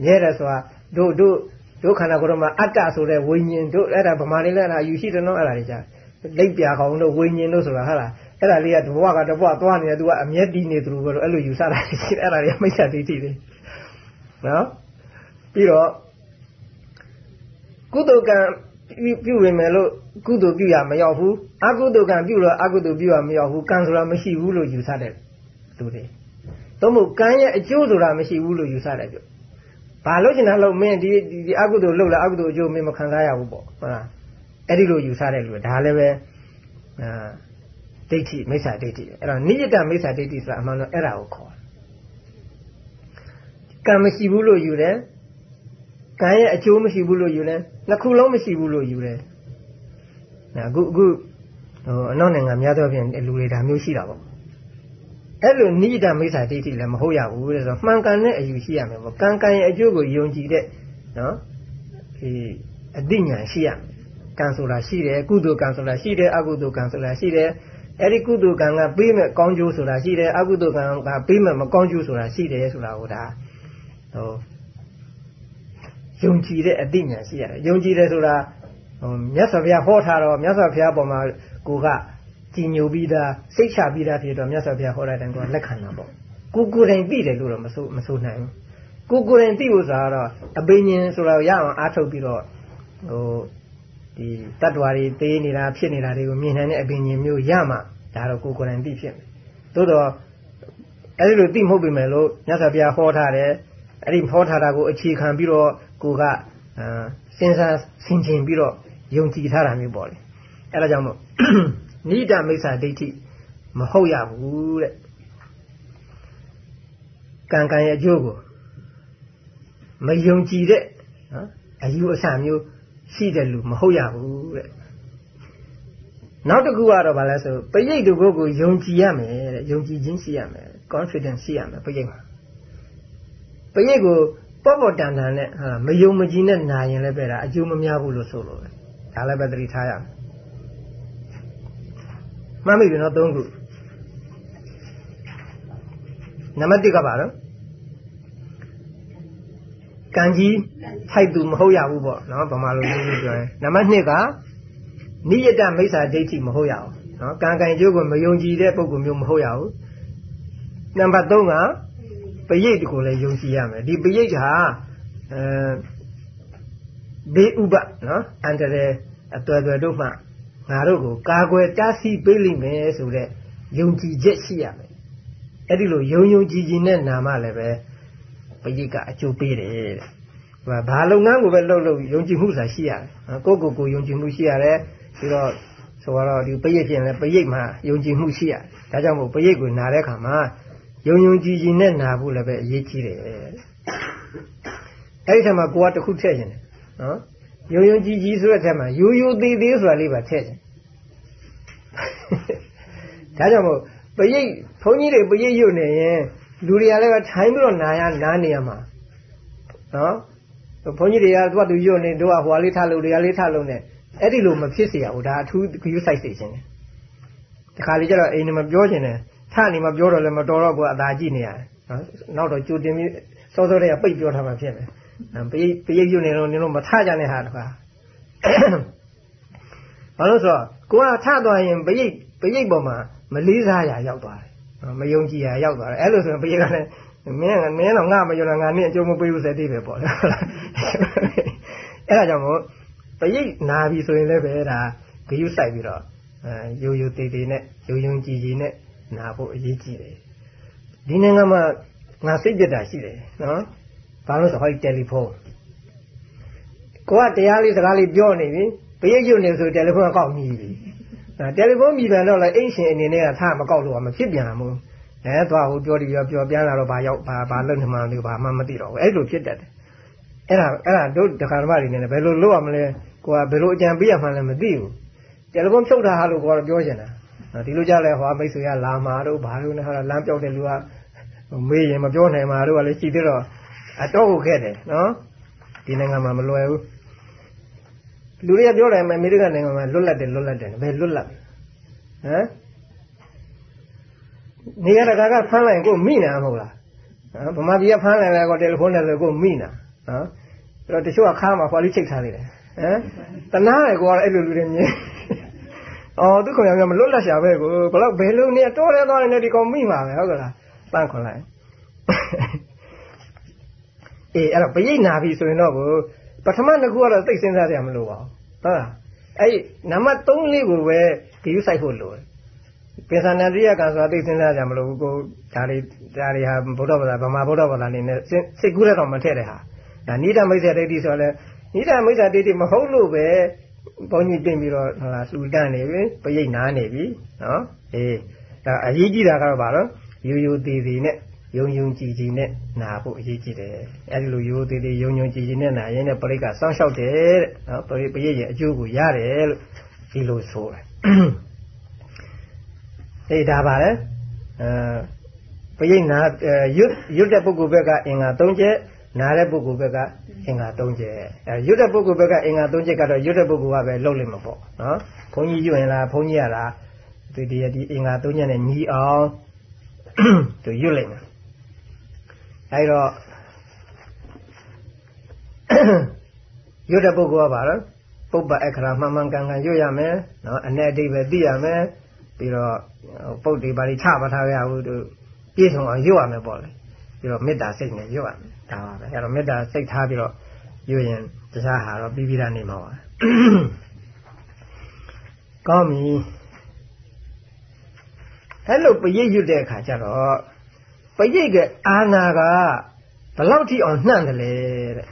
မြဲတယ်ဆိုတာတို့တို့ တို့ခန္ဓာကိုယ်တော်မှာအတ္တဆိုတဲ့ဝိညာဉ်တို့အဲ့ဒါဗမာလေးလည်းအဲ့ဒါယူရှိတယ်နော်အဲ့ဒါတွေကြာလက်ပြကောင်တို့ဝိညာဉ်တို့ဆိုတာဟုတ်လားအဲ့ဒါလေးကတဘွားကတဘွားသွားနေတယ်သူကအမျက်တီးနေသူလိုပဲအဲ့လိုယူဆတာရှိတယ်အဲ့ဒါတွေကမိစ္ဆာဒိဋ္ဌိတွေနော်ပြီးတော့ကုသိုလ်ကံပြုဝင်မယ်လို့ကုသိုလ်ပြုရမရောက်ဘူးအကုသိုလ်ကံပြုလို့အကုသိုလ်ပြုရမရောက်ဘူးကံဆိုတာမရှိဘူးလို့ယူဆတဲ့သူတွေသို့မဟုတ်ကံရဲ့အကျိုးဆိုတာမရှိဘူးလို့ယူဆတယ်ပြော ဘာလို့ကျင်တာလို့မင်းဒီဒီအကုသိုလ်လုပ်လာအကုသိုလ်အကျိုးမင်းမခံစားရဘူးပေါ့ဟုတ်လားအဲ့ဒီလိုယူဆတဲ့လူဒါလည်းပဲအာဒိဋ္ဌိမိစ္ဆာဒိဋ္ဌိအဲ့တော့နိယတမိစ္ဆာဒိဋ္ဌိဆိုတာအမှန်တော့အဲ့ဒါကိုခေါ်တယ်ကံမရှိဘူးလို့ယူတယ်ကံရဲ့အကျိုးမရှိဘူးလို့ယူတယ်နှစ်ခုလုံးမရှိဘူးလို့ယူတယ်အခုအခုဟိုအနောက်နိုင်ငံများသောဖြင့်လူတွေဒါမျိုးရှိတာပေါ့ အဲ့လိုနိဒမိစ္ဆာဒိဋ္ဌိလည်းမဟုတ်ရဘူးတဲ့ဆိုမှန်ကန်တဲ့အယူရှိရမယ်ပေါ့ကံကံရဲ့အကျိုးကိုယုံကြည်တဲ့နော်ဒီအသိဉာဏ်ရှိရမယ်ကံဆိုတာရှိတယ်ကုသိုလ်ကံဆိုတာရှိတယ်အကုသိုလ်ကံဆိုတာရှိတယ်အဲ့ဒီကုသိုလ်ကံကပေးမဲ့ကောင်းကျိုးဆိုတာရှိတယ်အကုသိုလ်ကံကပေးမဲ့မကောင်းကျိုးဆိုတာရှိတယ်ဆိုတာကိုဒါဟိုယုံကြည်တဲ့အသိဉာဏ်ရှိရတယ်ယုံကြည်တယ်ဆိုတာဟိုမြတ်စွာဘုရားဟောထားတော့မြတ်စွာဘုရားပေါ်မှာကိုက ကြည်ညိုပြီးသားစိတ်ချပြီးသားဖြစ်တော့မြတ်စွာဘုရားဟောတဲ့အတိုင်းကိုလက်ခံတာပေါ့ကိုကိုယ်တိုင်သိတယ်လို့တော့မဆိုမဆိုနိုင်ဘူးကိုကိုယ်တိုင်သိဖို့ဆိုတော့အပင်ញင်ဆိုတော့ရအောင်အားထုတ်ပြီးတော့ဟိုဒီတတ္တဝါတွေသေးနေတာဖြစ်နေတာတွေကိုမြင်နိုင်တဲ့အပင်ញင်မျိုးရမှဒါတော့ကိုကိုယ်တိုင်သိဖြစ်မယ်သို့တော့အဲ့ဒီလိုသိမဟုတ်ပေမဲ့လို့မြတ်စွာဘုရားဟောထားတယ်အဲ့ဒီဟောထားတာကိုအခြေခံပြီးတော့ကိုကအာစဉ်းစားဆင်ခြင်ပြီးတော့ယုံကြည်ထားတာမျိုးပေါ့လေအဲ့ဒါကြောင့်မို့ နိဒမိစ္ဆာဒိဋ္ဌိမဟုတ်ရဘူးတဲ့ကံကံရဲ့အကျိုးကိုမယုံကြည်တဲ့နော်အယူအဆမျိုးရှိတဲ့လူမဟုတ်ရဘူးတဲ့နောက်တစ်ခုကတော့ဗာလဲဆိုပရိတ်တို့ကိုယုံကြည်ရမယ်တဲ့ယုံကြည်ခြင်းရှိရမယ် confidence ရှိရမယ်ပရိတ်မှာပရိတ်ကိုပေါ့ပေါ့တန်တန်နဲ့ဟာမယုံမကြည်နဲ့နာရင်လည်းပဲဒါအကျိုးမများဘူးလို့ဆိုလို့ပဲဒါလည်းပဲသတိထားရမယ် မှတ်မိပြီနော်သုံးခုနံပါတ်1ကပါတော့ကံကြီးထိုက်သူမဟုတ်ရဘူးပေါ့နော်ဗမာလိုမျိုးပြောရင်နံပါတ်2ကနိယတမိစ္ဆာဒိဋ္ဌိမဟုတ်ရဘူးနော်ကံကံကျိုးကိုမယုံကြည်တဲ့ပုဂ္ဂိုလ်မျိုးမဟုတ်ရဘူးနံပါတ်3ကပရိတ်ကိုလည်းယုံကြည်ရမယ်ဒီပရိတ်ဟာအဲဘေးဥပနော်အန္တရာယ်အသွယ်သွယ်တို့မှ ငါတို့ကိုကာကွယ်တားဆီးပေးလိမ့်မယ်ဆိုတဲ့ယုံကြည်ချက်ရှိရမယ်အဲ့ဒီလိုယုံယုံကြည်ကြည်နဲ့နာမလည်းပဲပရိတ်ကအကျိုးပေးတယ်တဲ့ဘာလုပ်ငန်းကိုပဲလုပ်လို့ယုံကြည်မှုဆိုတာရှိရတယ်ကိုယ့်ကိုယ်ကိုယုံကြည်မှုရှိရတယ်ပြီးတော့ဆိုတော့ဒီပရိတ်ပြင်လဲပရိတ်မှာယုံကြည်မှုရှိရတယ်ဒါကြောင့်မို့ပရိတ်ကိုနာတဲ့အခါမှာယုံယုံကြည်ကြည်နဲ့နာဖို့လည်းပဲအရေးကြီးတယ်အဲ့ဒီထက်မှာကိုကတခုထည့်ခြင်းတယ်နော် ယုံယုံကြည်ကြည်ဆိုတဲ့ထက်မှာယူယူသေးသေးဆိုတာလေးပါထည့်ခြင်းဒါကြောင့်မို့ပရိတ်ဘုန်းကြီးတွေပရိတ်ရွတ်နေရင်လူတွေကလည်းထိုင်ပြီးတော့နာရနားနေရမှာနော်ဘုန်းကြီးတွေကသူကသူရွတ်နေတို့ကဟိုလေးထားလို့တွေကလေးထားလို့နဲ့အဲ့ဒီလိုမဖြစ်เสียဘူးဒါအထူးဂရုစိုက်စေခြင်းတယ်တခါလေကျတော့အိမ်နေမပြောခြင်းတယ်ထနေမပြောတော့လည်းမတော်တော့ဘူးအသာကြည့်နေရတယ်နော်နောက်တော့ကြိုတင်ပြီးစောစောတည်းကပိတ်ပြောထားမှဖြစ်မယ် ပရိပရိရွနေတော့နင်တို့မထကြနဲ့ဟာတခါဘာလို့ဆိုတော့ကိုကထသွားရင်ပရိပရိပေါ်မှာမလေးစားရရောက်သွားတယ်မယုံကြည်ရရောက်သွားတယ်အဲ့လိုဆိုရင်ပရိကလည်းမင်းကမင်းတော့ငါမယုံတာငါနင့်အကျိုးမပေးဘူးစတဲ့ပဲပေါ့အဲ့ဒါကြောင့်မို့ပရိနာပြီဆိုရင်လည်းပဲဒါဂယုစိုက်ပြီးတော့အဲရိုးရိုးသေးသေးနဲ့ယုံယုံကြည်ကြည်နဲ့နာဖို့အရေးကြီးတယ်ဒီနိုင်ငံမှာငါစိတ်ပြတ်တာရှိတယ်နော် ဘာလို့ဆိုဟောတယ်လီဖုန်းကိုကတရားလေးစကားလေးပြောနေပြီပရိတ်ရွနေဆိုတယ်လီဖုန်းကကောက်မြည်ပြီတယ်လီဖုန်းမြည်ပြန်တော့လည်းအိမ်ရှင်အနေနဲ့ကထားမကောက်လို့ကမဖြစ်ပြန်ဘူးအဲသွားဟိုပြောဒီပြောပြောပြန်လာတော့ဘာရောက်ဘာဘာလုပ်နေမှန်းလို့ဘာမှမသိတော့ဘူးအဲ့လိုဖြစ်တတ်တယ်အဲ့ဒါအဲ့ဒါတို့တခါဓမ္မတွေနေဘယ်လိုလုပ်ရမလဲကိုကဘယ်လိုအကြံပေးရမှန်းလည်းမသိဘူးတယ်လီဖုန်းဖြုတ်ထားလို့ကိုကပြောချင်တာဒီလိုကြလဲဟောမိတ်ဆွေကလာမှာတို့ဘာလို့လဲဟောလမ်းပြောက်တဲ့လူကမေးရင်မပြောနိုင်မှာတို့ကလည်းရှိသေးတော့ အတော့ဟုတ်ခဲ့တယ်နော်ဒီနိုင်ငံမှာမလွယ်ဘူးလူတွေကပြောတယ်အမေရိကန်နိုင်ငံမှာလွတ်လပ်တယ်လွတ်လပ်တယ်ဘယ်လွတ်လပ်ဟမ်နေရတကာကဖမ်းလိုက်ကိုမိနာမဟုတ်လားဗမာပြည်ကဖမ်းလိုက်လဲကိုတယ်လီဖုန်းနဲ့ဆိုကိုမိနာနော်အဲ့တော့တချို့ကခါမှာဖွာလေးချိတ်ထားသေးတယ်ဟမ်တနာတယ်ကွာအဲ့လိုလူတွေမြင်အော်သူကောင်ရမလွတ်လပ်ရှာပဲကိုဘလောက်ဘယ်လိုနေတော့လဲသွားနေဒီကောင်မိမှာပဲဟုတ်ကလားပန့်ခွန်လိုက် အေးအဲ့တော့ပရိတ်နာပြီဆိုရင်တော့ကိုပထမတစ်ခုကတော့သိစဉ်းစားရမလို့ပါဘူးဟုတ်လားအဲ့နံပါတ်3လေးကိုပဲဒီယူဆိုင်ဖို့လိုတယ်ပင်စန္ဒရိယကဆိုတာသိစဉ်းစားကြမလို့ကိုဒါတွေဒါတွေဟာဗုဒ္ဓဘာသာဗမာဗုဒ္ဓဘာသာနေနဲ့စိတ်ကူးရတော့မထည့်တဲ့ဟာဒါနိဒမိတ်္ဆဒိဋ္ဌိဆိုတော့လေနိဒမိတ်္ဆဒိဋ္ဌိမဟုတ်လို့ပဲဘုန်းကြီးပြင်ပြီးတော့ဟလာလှူတန်းနေပြီပရိတ်နာနေပြီနော်အေးဒါအရေးကြီးတာကတော့ဘာလို့ယူယူသေးသေးနဲ့ ယုံယုံကြည်ကြည်နဲ့နာဖို့အရေးကြီးတယ်အဲဒီလိုရိုးသေးသေးယုံယုံကြည်ကြည်နဲ့နာရင်လည်းပရိတ်ကစောင့်ရှောက်တယ်တဲ့နော်ပရိတ်ပရိတ်ရဲ့အကျိုးကိုရတယ်လို့ဒီလိုဆိုတယ်အေးဒါပါလေအဲပရိတ်နာရွတ်ရွတ်တဲ့ပုဂ္ဂိုလ်ဘက်ကအင်္ဂါ၃ချက်နားတဲ့ပုဂ္ဂိုလ်ဘက်ကအင်္ဂါ၃ချက်အဲရွတ်တဲ့ပုဂ္ဂိုလ်ဘက်ကအင်္ဂါ၃ချက်ကတော့ရွတ်တဲ့ပုဂ္ဂိုလ်ကပဲလှုပ်လိမ့်မှာပေါ့နော်ဘုန်းကြီးရွတ်ရင်လားဘုန်းကြီးရတာဒီဒီဒီအင်္ဂါ၃ချက်နဲ့ညီအောင်သူရွတ်လိမ့်မယ် အဲဒါရွတ်တဲ့ပုဂ္ဂိုလ်ကပါတော့ပုပ္ပအခရာမှန်မှန်ကန်ကန်ရွတ်ရမယ်နော်အ내အတိပဲသိရမယ်ပြီးတော့ပုတ်တွေပါလိချမထားရဘူးသူပြည့်စုံအောင်ရွတ်ရမယ်ပေါ့လေပြီးတော့မေတ္တာစိတ်နဲ့ရွတ်ရမယ်ဒါပါပဲအဲတော့မေတ္တာစိတ်ထားပြီးတော့ရွတ်ရင်တခြားဟာတော့ပြီးပြီးသားနေမှာပါကောင်းပြီအဲ့လိုပရိတ်ရွတ်တဲ့အခါကျတော့ ပရိတ်ကအာနာကဘလောက်ထိအောင်နှံ့တယ်လဲတဲ့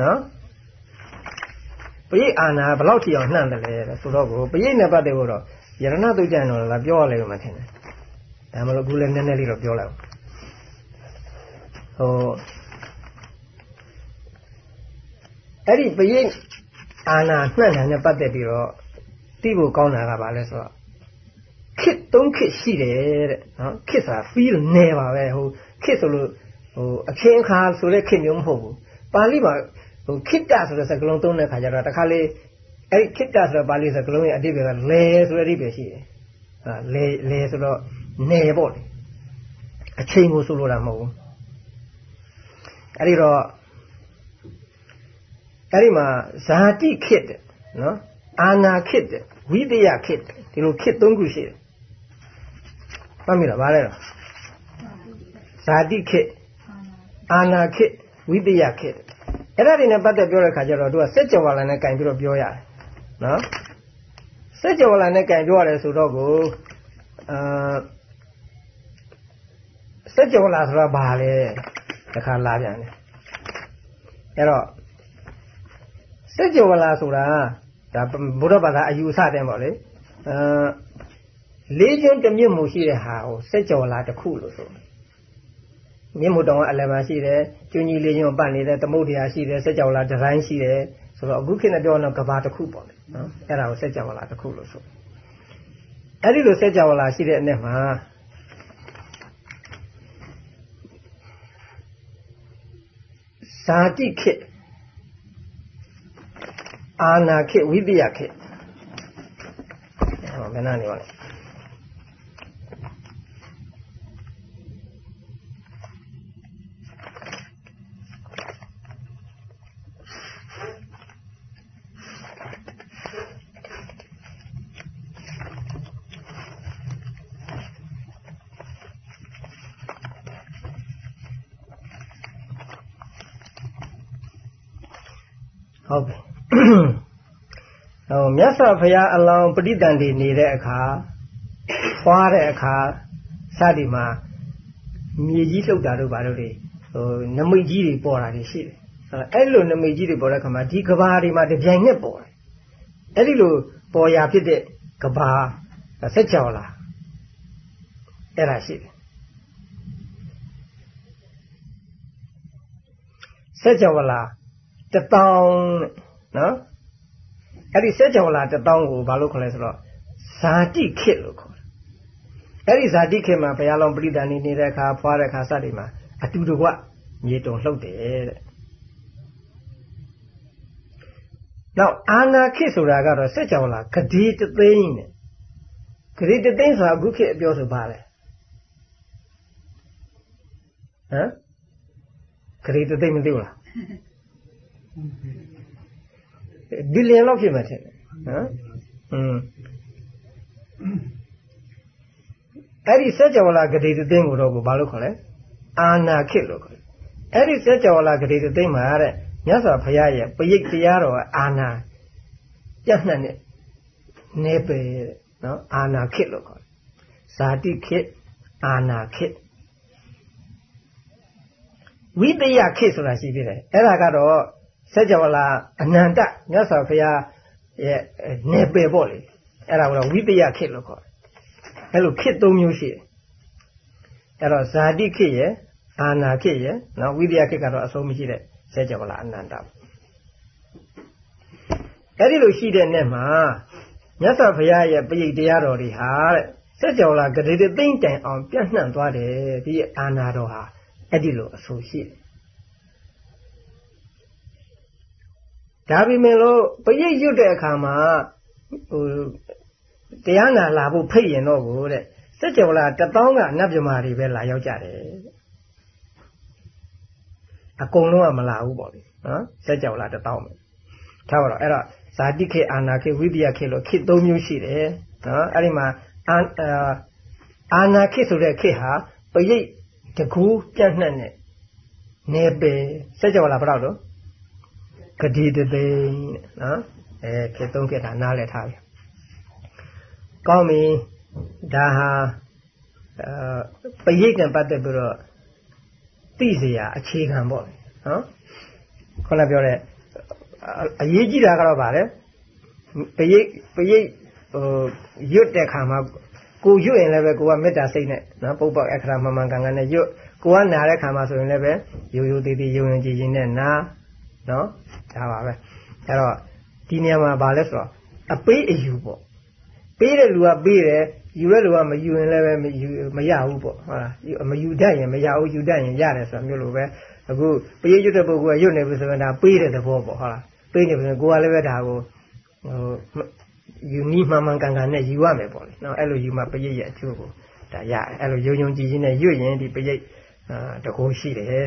နော်ပရိတ်အာနာဘလောက်ထိအောင်နှံ့တယ်လဲတဲ့ဆိုတော့ကိုပရိတ်နဲ့ပတ်သက်လို့တော့ယရဏတုတ်ကြံတော့လာပြောရလိမ့်မယ်ထင်တယ်ဒါမှမဟုတ်ခုလည်းနည်းနည်းလေးတော့ပြောလိုက်ဟိုအဲ့ဒီပရိတ်အာနာနှံ့တယ်နဲ့ပတ်သက်ပြီးတော့သိဖို့ကောင်းတာကဘာလဲဆိုတော့ ခစ်သုံးခစ်ရှိတယ်တဲ့နော်ခစ်ဆိုတာ feel နေပါပဲဟိုခစ်ဆိုလို့ဟိုအခင်းအခါဆိုတဲ့ခစ်မျိုးမဟုတ်ဘူးပါဠိမှာဟိုခိတ္တဆိုတဲ့စကားလုံးသုံးတဲ့ခါကျတော့တခါလေအဲ့ဒီခိတ္တဆိုတဲ့ပါဠိစကားလုံးရဲ့အတိပ္ပယ်ကလဲဆိုတဲ့အတိပ္ပယ်ရှိတယ်ဟာလဲလဲဆိုတော့နေပေါ့လေအချိန်ကိုဆိုလိုတာမဟုတ်ဘူးအဲ့ဒီတော့အဲ့ဒီမှာဇာတိခိတ္တနော်အာနာခိတ္တဝိတယခိတ္တဒီလိုခိတ္သုံးခုရှိတယ် မှတ်မိလားဗါလဲတော့ဇာတိခေအာနာခေဝိတယခေအဲ့ဒါတွေနဲ့ပတ်သက်ပြောတဲ့ခါကျတော့သူကစက်ကြဝဠာနဲ့ကင်ပြီးတော့ပြောရတယ်နော်စက်ကြဝဠာနဲ့ကင်ပြောရတယ်ဆိုတော့ကိုအာစက်ကြဝဠာဆိုတာဘာလဲတခါလာပြန်တယ်အဲ့တော့စက်ကြဝဠာဆိုတာဒါဗုဒ္ဓဘာသာအယူအဆတဲ့ပေါ့လေအာ လေးချင်းတစ်မြင့်မှုရှိတဲ့ဟာကိုစက်ကြော်လာတစ်ခုလို့ဆိုမြင့်မှုတောင်ကအလယ်မှာရှိတယ်ကျွန်းကြီးလေးချင်းပတ်နေတဲ့သမုဒ္ဒရာရှိတယ်စက်ကြော်လာဒီဇိုင်းရှိတယ်ဆိုတော့အခုခေတ်နဲ့ပြောတော့ကဘာတစ်ခုပေါ့လေနော်အဲ့ဒါကိုစက်ကြော်လာတစ်ခုလို့ဆိုအဲ့ဒီလိုစက်ကြော်လာရှိတဲ့အနက်မှာဇာတိခေတ်အာနာခေတ်ဝိတယခေတ်ဟောမနာနေပါနဲ့ဟုတ်ပြီဟိုမြ တ်စွာဘုရားအလောင်းပဋိသန္ဓေနေတဲ့အခါဖွာတဲ့အခါစသည်မှာမြေကြီးလှုပ်တာတို့ဘာလို့လဲဟိုနမိတ်ကြီးတွေပေါ်တာတွေရှိတယ်အဲ့လိုနမိတ်ကြီးတွေပေါ်တဲ့ခါမှာဒီကဘာတွေမှာတပြိုင်နက်ပေါ်တယ်အဲ့ဒီလိုပေါ်ရာဖြစ်တဲ့ကဘာဆက်ကြော်လာအဲ့ဒါရှိတယ်ဆက်ကြော်လာတထောင်နော် အဲ့ဒီစัจ java လာတထောင်ကိုဘာလို့ခေါ်လဲဆိုတော့ဇာတိခေတ်လို့ခေါ်တယ်အဲ့ဒီဇာတိခေတ်မှာဘုရားလုံးပြိတ္တန်နေတဲ့အခါဖွာတဲ့အခါစသည်မှာအတူတကွမြေတုံလှုပ်တယ်တဲ့နောက်အာနာခေတ်ဆိုတာကတော့စัจ java လာဂတိတသိန်းနဲ့ဂတိတသိန်းဆိုတာအခုခေတ်အပြောဆိုပါလေဟမ်ဂတိတသိန်းမသိဘူးလား ဘီလီယံလောက်ဖြစ်မှာထင်တယ်နော်อืมအဲ့ဒီစัจ java လာဂတိသိန်းကိုတော့ဘာလို့ခေါ်လဲအာနာခိလို့ခေါ်တယ်အဲ့ဒီစัจ java လာဂတိသိန်းမှာတဲ့မြတ်စွာဘုရားရဲ့ပရိတ်တရားတော်အာနာပြတ်နှံ့တဲ့နေပေနော်အာနာခိလို့ခေါ်တယ်ဇာတိခိအာနာခိဝိတယခိဆိုတာရှိသေးတယ်အဲ့ဒါကတော့ စัจ java လာအနန္တမြတ်စွာဘုရားရဲ့နေပေပေါ့လေအဲ့ဒါကတော့ဝိတယခိလို့ခေါ်တယ်အဲ့လိုခိ၃မျိုးရှိတယ်အဲ့တော့ဇာတိခိရဲ့အာနာခိရဲ့နော်ဝိတယခိကတော့အဆုံးမရှိတဲ့စัจ java လာအနန္တအဲ့ဒီလိုရှိတဲ့နေ့မှာမြတ်စွာဘုရားရဲ့ပိဋကတရားတော်တွေဟာတဲ့စัจ java လာဂရေတသိမ့်တိုင်အောင်ပြန့်နှံ့သွားတယ်ဒီအာနာတော်ဟာအဲ့ဒီလိုအဆိုရှိတယ် ဒါပေမဲ့လို့ပရိတ်ရွတ်တဲ့အခါမှာဟိုတရားနာလာဖို့ဖိတ်ရင်တော့ကိုတဲ့စัจ java လာတပေါင်းကနတ်မြမာတွေပဲလာရောက်ကြတယ်အကုန်လုံးကမလာဘူးပေါ့လေနော်စัจ java လာတပေါင်းပဲထားပါတော့အဲ့တော့ဇာတိခေအာနာခေဝိပယခေလို့ခေ၃မျိုးရှိတယ်နော်အဲ့ဒီမှာအာအာနာခေဆိုတဲ့ခေဟာပရိတ်တကူပြန့်နှံ့တဲ့နေပယ်စัจ java လာဘယ်တော့တော့ ဂတိတသိန်းနော်အဲခေသုံးခေတာနားလည်ထားပြီကောင်းပြီဒါဟာအဲပရိတ်ကံပတ်သက်ပြီးတော့သိစရာအခြေခံပေါ့နော်ခုနပြောတဲ့အရေးကြီးတာကတော့ဗါလေပရိတ်ပရိတ်ဟိုရွတ်တဲ့ခါမှာကိုရွတ်ရင်လည်းပဲကိုကမေတ္တာစိတ်နဲ့နော်ပုပ္ပအခရာမမှန်ကန်ကန်နဲ့ရွတ်ကိုကနာတဲ့ခါမှာဆိုရင်လည်းပဲရိုးရိုးသေးသေးယုံယုံကြည်ကြည်နဲ့နာ နော်ဒါပါပဲအဲ့တော့ဒီနေရာမှာဗာလဲဆိုတော့အပေးအယူပေါ့ပေးတဲ့လူကပေးတယ်ယူတဲ့လူကမယူရင်လည်းပဲမယူမရဘူးပေါ့ဟုတ်လားမယူတတ်ရင်မရဘူးယူတတ်ရင်ရတယ်ဆိုတာမျိုးလိုပဲအခုပရိရွတ်တဲ့ပုဂ္ဂိုလ်ကရွတ်နေပြီဆိုရင်ဒါပေးတဲ့သဘောပေါ့ဟုတ်လားပေးနေပြီကိုကလည်းပဲဒါကိုဟိုယူနီးမှန်မှန်ကန်ကန်နဲ့ယူရမယ်ပေါ့လေနော်အဲ့လိုယူမှပရိရဲ့အကျိုးကိုဒါရတယ်အဲ့လိုယုံယုံကြည်ကြည်နဲ့ရွတ်ရင်ဒီပရိအာတကူရှိတယ်အာ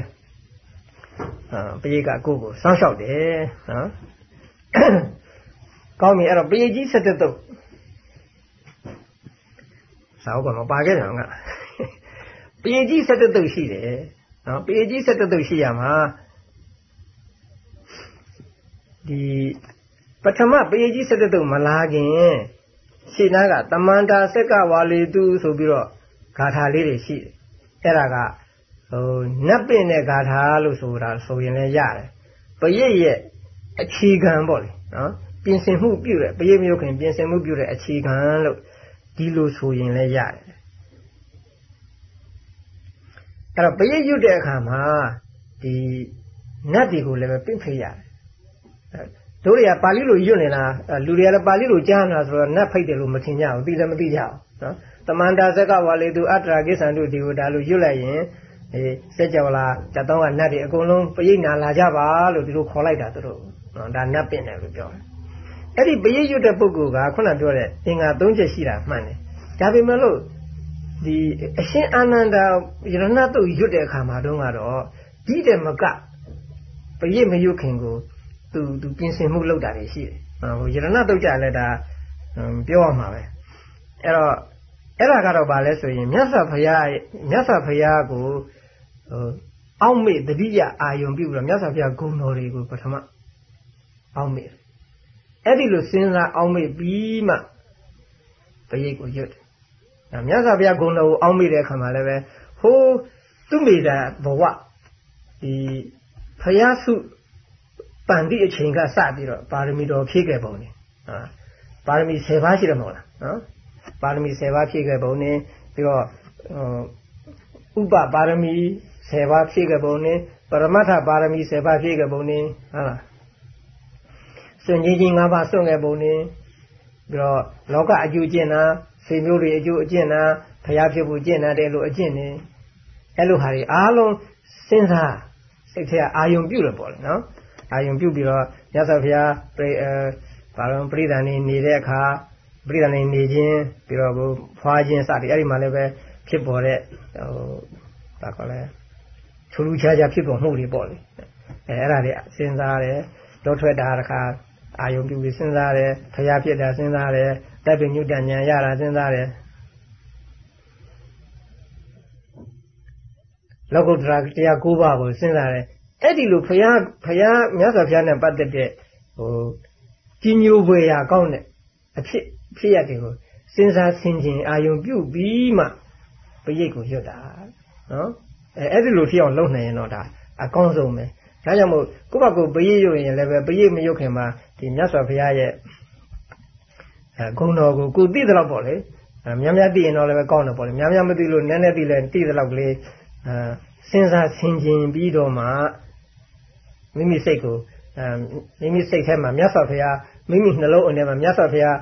ပရိကကိုကိုစောင့်ရှောက်တယ်နော်ကောင်းပြီအဲ့တော့ပရိကြီး၁၁တုတ်စာအုပ်ကမပါခဲ့ကြအောင်ကပရိကြီး၁၁တုတ်ရှိတယ်နော်ပရိကြီး၁၁တုတ်ရှိရမှာဒီပထမပရိကြီး၁၁တုတ်မလာခင်ရှင်းသားကတမန္တာစက်ကဝါလီတုဆိုပြီးတော့ဂါထာလေးတွေရှိတယ်အဲ့ဒါက ဟိုနတ်ပင်တဲ့ဂါထာလို့ဆိုတာဆိုရင်လည်းရတယ်ပရိရဲ့အခြေခံပေါ့လေနော်ပြင်ဆင်မှုပြုတဲ့ပရိမျိုးခင်ပြင်ဆင်မှုပြုတဲ့အခြေခံလို့ဒီလိုဆိုရင်လည်းရတယ်အဲ့တော့ပရိရွတ်တဲ့အခါမှာဒီနတ်တွေကိုလည်းပဲပြင့်ဖိရတယ်တို့တွေကပါဠိလိုရွတ်နေတာလူတွေကလည်းပါဠိလိုကြားနေတာဆိုတော့နတ်ဖိတ်တယ်လို့မထင်ကြဘူးသိလည်းမသိကြဘူးနော်တမန္တာဇက်ကဝါလေသူအတ္တရာကိစ္ဆန္တုဒီကိုဒါလိုရွတ်လိုက်ရင် အေးစက်ကြောလာတတောင်းကနတ်တွေအကုန်လုံးပရိနာလာကြပါလို့ဒီလိုခေါ်လိုက်တာတို့နော်ဒါနတ်ပင့်တယ်လို့ပြောတယ်အဲ့ဒီပရိရွတ်တဲ့ပုဂ္ဂိုလ်ကခုနပြောတဲ့အင်္ဂါ၃ချက်ရှိတာမှန်တယ်ဒါပေမဲ့လို့ဒီအရှင်အာနန္ဒာယရဏတုတ်ရွတ်တဲ့အခါမှာတော့ကတော့ဒီတယ်မကပရိမရွတ်ခင်ကိုသူသူပြင်ဆင်မှုလုပ်တာတွေရှိတယ်ဟိုယရဏတုတ်ကြလည်းဒါပြောရမှာပဲအဲ့တော့အဲ့ဒါကတော့ဗာလဲဆိုရင်မြတ်စွာဘုရားမြတ်စွာဘုရားကိုဟို အောက်မေ့တတိယအာယုံပြုပြီးတော့မြတ်စွာဘုရားဂုဏ်တော်တွေကိုပထမအောက်မေ့အဲ့ဒီလိုစဉ်းစားအောက်မေ့ပြီးမှပရိတ်ကိုရွတ်တယ်။မြတ်စွာဘုရားဂုဏ်တော်ကိုအောက်မေ့တဲ့အခါမှာလည်းပဲဟိုးသူမိတာဘဝဒီဘုရားစုပန်တိအချိန်ကစပြီးတော့ပါရမီတော်ဖြည့်ခဲ့ပုံနေဟာပါရမီ10ပါးရှိတယ်မဟုတ်လားနော်ပါရမီ10ပါးဖြည့်ခဲ့ပုံနေပြီးတော့ဥပပါရမီ 10ပါးဖြည့်ခဲ့ပုံနေပရမတ္ထပါရမီ10ပါးဖြည့်ခဲ့ပုံနေဟာလားစွန့်ကြီးကြီး၅ပါးစွန့်ခဲ့ပုံနေပြီးတော့လောကအကျိုးကျင့်တာဆွေမျိုးတွေအကျိုးအကျင့်တာဖျားဖြစ်ဖို့ကျင့်တာတဲ့လို့အကျင့်နေအဲ့လိုဟာတွေအားလုံးစဉ်းစားစိတ်ထဲအာယုံပြုတယ်ပေါ့လေနော်အာယုံပြုပြီးတော့မြတ်စွာဘုရားပြိအဲဘာလို့ပြိဿာနေနေတဲ့အခါပြိဿာနေနေခြင်းပြီးတော့ကိုဖွာခြင်းစသည်အဲ့ဒီမှာလည်းပဲဖြစ်ပေါ်တဲ့ဟိုဘာခေါ်လဲ ထူးထူးခြားခြားဖြစ်ပေါ်မှုတွေပေါ့လေအဲအဲ့ဒါတွေစဉ်းစားတယ်တော့ထွက်တာတခါအာယုံပြုပြီးစဉ်းစားတယ်ဖျားဖြစ်တာစဉ်းစားတယ်တပ်ပင်ညုတဉာဏ်ရတာစဉ်းစားတယ်လောကုတ္တရာတရား၉ပါးကိုစဉ်းစားတယ်အဲ့ဒီလိုဖျားဖျားမြတ်စွာဘုရားနဲ့ပတ်သက်တဲ့ဟိုကြီးညိုဖွယ်ရာကောင်းတဲ့အဖြစ်ဖြစ်ရတယ်ကိုစဉ်းစားဆင်ခြင်အာယုံပြုပြီးမှပရိတ်ကိုရွတ်တာနော် အဲအဲ့ဒီလိုဖြစ်အောင်လုပ်နိုင်ရင်တော့ဒါအကောင်းဆုံးပဲဒါကြောင့်မို့ကိုယ့်ဘက်ကိုပရိတ်ရွတ်ရင်လည်းပဲပရိတ်မရွတ်ခင်မှာဒီမြတ်စွာဘုရားရဲ့အဲဂုဏ်တော်ကိုကိုသိသလောက်ပေါ့လေများများသိရင်တော့လည်းပဲကောင်းတယ်ပေါ့လေများများမသိလို့နည်းနည်းသိလဲသိသလောက်ကလေးအဲစဉ်းစားဆင်ခြင်ပြီးတော့မှမိမိစိတ်ကိုအဲမိမိစိတ်ထဲမှာမြတ်စွာဘုရားမိမိနှလုံးအထဲမှာမြတ်စွာဘုရား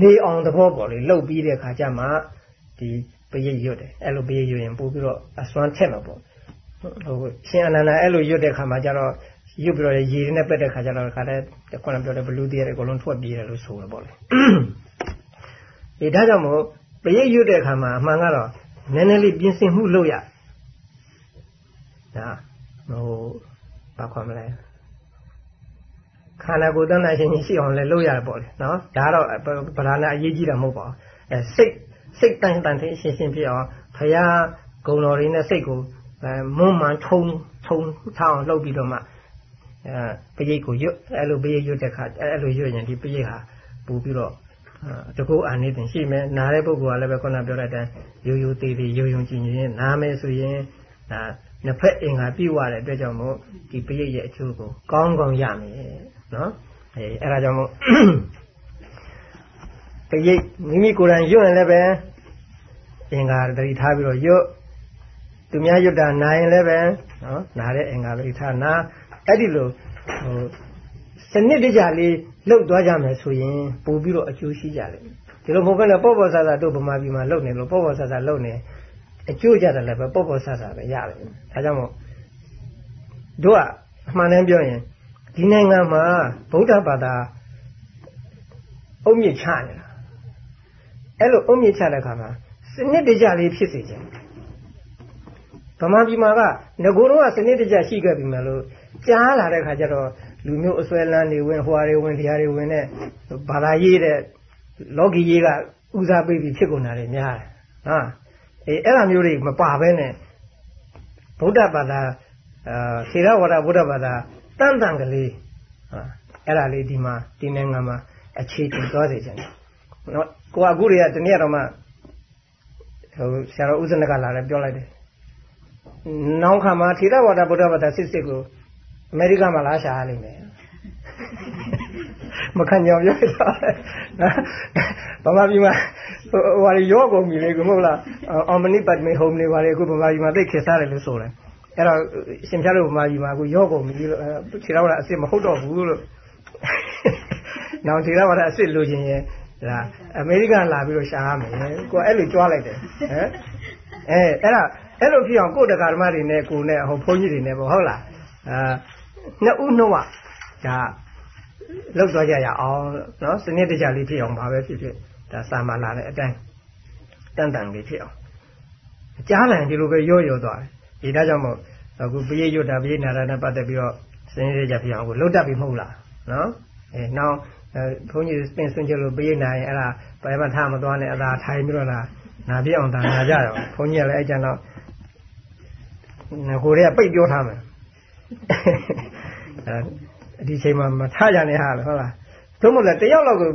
နေအောင်သဘောပေါ့လေလှုပ်ပြီးတဲ့ခါကျမှဒီ ပရိတ်ရွတ်တယ်အဲ့လိုပရိတ်ရွတ်ရင်ပို့ပြီးတော့အစွမ်းထက်မှာပေါ့ဟိုရှင်အနန္ဒာအဲ့လိုရွတ်တဲ့ခါမှာကျတော့ရွတ်ပြီးတော့ရေနဲ့ပက်တဲ့ခါကျတော့ခါတဲ့ခုနပြောတဲ့ဘလူးတည်းရဲ့အကုန်လုံးထွက်ပြေးတယ်လို့ဆိုရပေါ့လေဒီဒါကြောင့်မို့ပရိတ်ရွတ်တဲ့ခါမှာအမှန်ကတော့နည်းနည်းလေးပြင်ဆင်မှုလုပ်ရဒါဟိုဘာခေါ်မလဲခန္ဓာကိုယ်တဏ္ဍာရှင်ကြီးရှိအောင်လည်းလုပ်ရတယ်ပေါ့လေနော်ဒါတော့ဗလာနာအရေးကြီးတာမဟုတ်ပါဘူးအဲစိတ် စိတ်တိုင်းတန်တဲ့ရှင်းရှင်းဖြစ်အောင်ဖရာဂုံတော်တွေနဲ့စိတ်ကိုအဲမွန်းမှန်ထုံထုံထောင်းလှုပ်ပြီးတော့မှအဲပရိတ်ကိုရွတ်အဲ့လိုပရိတ်ရွတ်တဲ့ခါအဲ့လိုရွတ်ရင်ဒီပရိတ်ဟာပူပြီးတော့တကူအာနေတင်ရှိမယ်နားတဲ့ပုဂ္ဂိုလ်ကလည်းပဲခုနပြောတဲ့အတိုင်းရိုးရိုးသေးသေးယုံယုံကြည်ကြည်နားမယ်ဆိုရင်ဒါနှစ်ဖက်အင်္ဂါပြည့်ဝတဲ့အတွက်ကြောင့်မို့ဒီပရိတ်ရဲ့အကျိုးကိုကောင်းကောင်းရမယ်နော်အဲအဲ့ဒါကြောင့်မို့တ ရိပ်မိမိကိုယ်တိုင်ရွတ်ရင်လည်းပဲအင်္ဂါတတိထားပြီးတော့ရွတ်သူများရွတ်တာနာရင်လည်းပဲနော်နာတဲ့အင်္ဂါတတိထားနာအဲ့ဒီလိုဟိုစနစ်တကျလေးလှုပ်သွားကြမယ်ဆိုရင်ပို့ပြီးတော့အကျိုးရှိကြတယ်ဒီလိုမဟုတ်ဘဲနဲ့ပေါ့ပေါ့ဆာဆာတို့ဗမာပြည်မှာလှုပ်နေလို့ပေါ့ပေါ့ဆာဆာလှုပ်နေအကျိုးကြတယ်လည်းပဲပေါ့ပေါ့ဆာဆာပဲရတယ်ဒါကြောင့်မို့တို့ကအမှန်တမ်းပြောရင်ဒီနိုင်ငံမှာဗုဒ္ဓဘာသာအုံမြင့်ချနေတာ အဲ့လိုအုံမြင့်ချတဲ့အခါမှာစနစ်တကျလေးဖြစ်စေချင်ဗမာပြည်မှာကငကိုတော့စနစ်တကျရှိခဲ့ပြီမလို့ကြားလာတဲ့ခါကျတော့လူမျိုးအစွဲလန်းတွေဝင်ဟွာတွေဝင်တရားတွေဝင်တဲ့ဘာသာရေးတဲ့လောကီရေးကဦးစားပေးပြီးဖြစ်ကုန်တာတွေများတယ်ဟာအေးအဲ့လိုမျိုးတွေမပါဘဲနဲ့ဗုဒ္ဓဘာသာအာခေရဝါဒဗုဒ္ဓဘာသာတန်တန်ကလေးဟာအဲ့ဒါလေးဒီမှာဒီနိုင်ငံမှာအခြေတည်သွားစေချင်တယ် နော်ကိုကအခုတွေကတနည်းတော့မှဟိုဆရာတော်ဦးဇနကလာလည်းပြောလိုက်တယ်နောက်ခါမှာထေရဝါဒဗုဒ္ဓဘာသာစစ်စစ်ကိုအမေရိကန်မှာလာရှာရလိမ့်မယ်မခံကြောင်ပြောတာဗမာပြည်မှာဟိုဟာရောကုန်ပြီလေကမဟုတ်လားအော်မနီပတ်မေဟုံးနေပါလေအခုဗမာပြည်မှာသိခေစားတယ်လို့ဆိုတယ်အဲ့တော့ရှင်ပြလို့ဗမာပြည်မှာအခုရောကုန်ပြီလို့ခြေတော်ကအစ်စ်မဟုတ်တော့ဘူးလို့နောက်ခြေတော်ကအစ်စ်လိုချင်ရင် ဒါအမေရိကန်လာပြီးတော့ရှာရမယ်ကိုအဲ့လိုကြွားလိုက်တယ်ဟမ်အဲအဲ့ဒါအဲ့လိုဖြစ်အောင်ကိုယ်တက္ကဓမ္မတွေနဲ့ကိုနဲ့ဟိုဘုန်းကြီးတွေနဲ့ပေါ့ဟုတ်လားအာနှစ်ဦးနှုတ်ကဒါလောက်သွားကြရအောင်နော်စနစ်တကျလေးဖြစ်အောင်ပါပဲဖြစ်ဖြစ်ဒါစာမလာတဲ့အတိုင်းတန်တန်လေးဖြစ်အောင်ကြားတယ်ဒီလိုပဲရော့ရော့သွားတယ်ဒီဒါကြောင့်မို့အခုပရိယွတ်တာပရိနာရနဲ့ပတ်သက်ပြီးတော့စနစ်တကျဖြစ်အောင်ကိုလှုပ်တတ်ပြီမဟုတ်လားနော်အဲနောက် ဘုန်းကြီးပင်ဆွင့်ကြလို့ပရိနာရင်အဲ့ဒါဘယ်မှထားမသွားနဲ့အသာထိုင်ပြီးတော့လားနာပြအောင်ဒါနာကြရောဘုန်းကြီးကလည်းအဲ့ကြတော့ကိုယ်တွေကပိတ်ပြောထားမယ်အဲဒီချိန်မှာမထကြနဲ့ဟာဟုတ်လားသို့မဟုတ်လည်းတယောက်လောက်ကို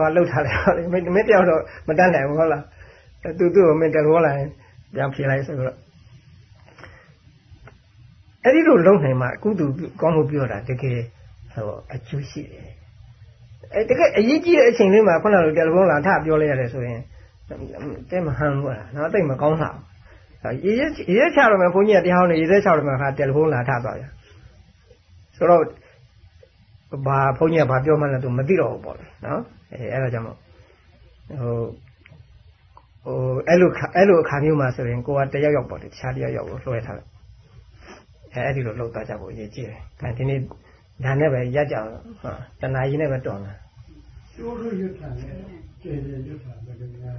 ဟောလှုပ်ထားတယ်ဟုတ်လားမင်းတယောက်တော့မတတ်နိုင်ဘူးဟုတ်လားသူသူ့ကိုမင်းတရောလာရင်ပြန်ဖြေလိုက်ဆိုတော့အဲ့ဒီလိုလုံနိုင်မှအခုသူကောင်းမှုပြောတာတကယ်ဟိုအကျိုးရှိတယ် အဲတကယ်အရေးကြီးတဲ့အချိန်လေးမှာခုနကတယ်လီဖုန်းလာထပြောလိုက်ရတယ်ဆိုရင်တဲမဟန်ဘူးလားနော်တိတ်မကောင်းတာရေရဲရေရဲချတော့မယ်ဘုန်းကြီးကတရားဟောနေရေရဲချတော့မယ်ခါတယ်လီဖုန်းလာထသွားပြန်ဆိုတော့ဘာဘုန်းကြီးကဘာပြောမှန်းလဲသူမသိတော့ဘူးပေါ့လေနော်အဲအဲ့ဒါကြောင့်မို့ဟိုဟိုအဲ့လိုအဲ့လိုအခါမျိုးမှာဆိုရင်ကိုကတယောက်ယောက်ပေါ့လေတခြားတယောက်ယောက်ကိုလွှဲထားတယ်အဲအဲ့ဒီလိုလောက်သွားကြဖို့အရေးကြီးတယ်ဒါဒီနေ့ ဒါနဲ့ပဲရက်ကြအောင်ဟာတဏှာကြီးနဲ့ပဲတော်လာကျိုးလို့ရွတ်တာလေကျေကျေရွတ်တာပဲခင်ဗျာ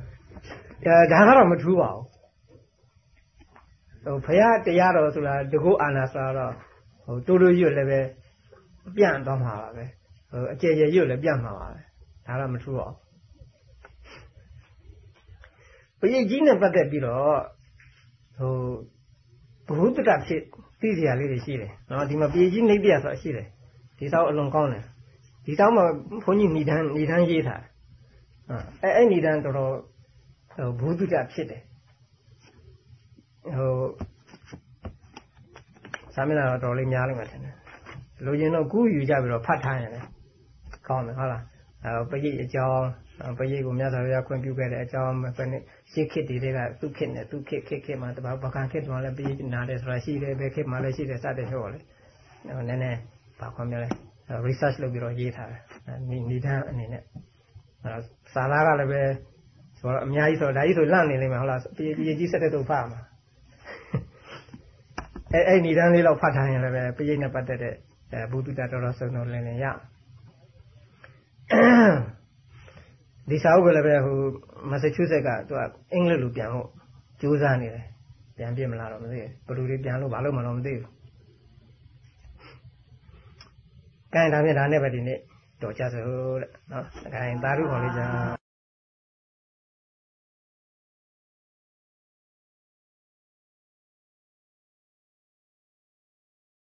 အဲဒါကတော့မထူးပါဘူးဟိုဘုရားတရားတော်ဆိုတာတကုအာနာဆိုတော့ဟဟိုတိုးတိုးရွတ်လည်းပဲပြန့်သွားမှာပါပဲဟိုအကျယ်ကျယ်ရွတ်လည်းပြန့်မှာပါပဲဒါတော့မထူးတော့ပရိတ်ကြီးနဲ့ပတ်သက်ပြီးတော့ဟိုဘုဟုတ္တဖြစ်သိစရာလေးတွေရှိတယ်နော်ဒီမှာပရိတ်ကြီးနှိပ်ပြဆိုတာရှိတယ် ဒီတော့အလွန်ကောင်းတယ်ဒီတော့မှဘုန်းကြီးဏိဒန်းဏိဒန်းရေးထားအဲအဲ့ဏိဒန်းတော်တော်ဟိုဘုဟုတ္တဖြစ်တယ်ဟိုစာမျက်နှာတော့တော်လေးများလိမ့်မယ်ထင်တယ်လိုချင်တော့ကူးယူကြပြီးတော့ဖတ်ထားရင်လည်းကောင်းတယ်ဟုတ်လားအဲပရိတ်အကြောင်းပရိတ်ကိုမြတ်စွာဘုရားခွင့်ပြုခဲ့တဲ့အကြောင်းပဲနဲ့ရှေးခေတ်တွေကသူခေတ်နဲ့သူခေတ်ခေတ်ခေတ်မှာတပါးပကံခေတ်မှာလည်းပရိတ်နာတယ်ဆိုတာရှိတယ်ဘယ်ခေတ်မှာလည်းရှိတယ်စတဲ့ဟောလေနည်းနည်း ဘာခွင့်ပြောလဲ research လုပ်ပြီးတော့ရေးထားတယ်နိနိဒန်းအနေနဲ့စာသားကလည်းပဲဆိုတော့အများကြီးဆိုတော့ဒါကြီးဆိုလန့်နေလိမ့်မယ်ဟုတ်လားပရိတ်ကြီးဆက်တဲ့တုပ်ဖတ်မှာအဲအဲ့ဏိဒန်းလေးတော့ဖတ်ထားရင်လည်းပဲပရိတ်နဲ့ပတ်သက်တဲ့အဲဘုဒ္ဓတော်တော်ဆုံးတော်လင်းလင်းရဒီစာအုပ်ကလည်းပဲဟိုမက်ဆာချူးဆက်ကသူကအင်္ဂလိပ်လိုပြန်ဖို့ကြိုးစားနေတယ်ပြန်ပြစ်မလားတော့မသိဘူးဘယ်လိုတွေပြန်လို့ဘာလို့မှတော့မသိဘူး ကဲဒါဖြင့်ဒါနဲ့ပဲဒီနေ့တော်ကြစို့တဲ့နော်ဒါကရင်သာဓုခေါ်လေးကြာ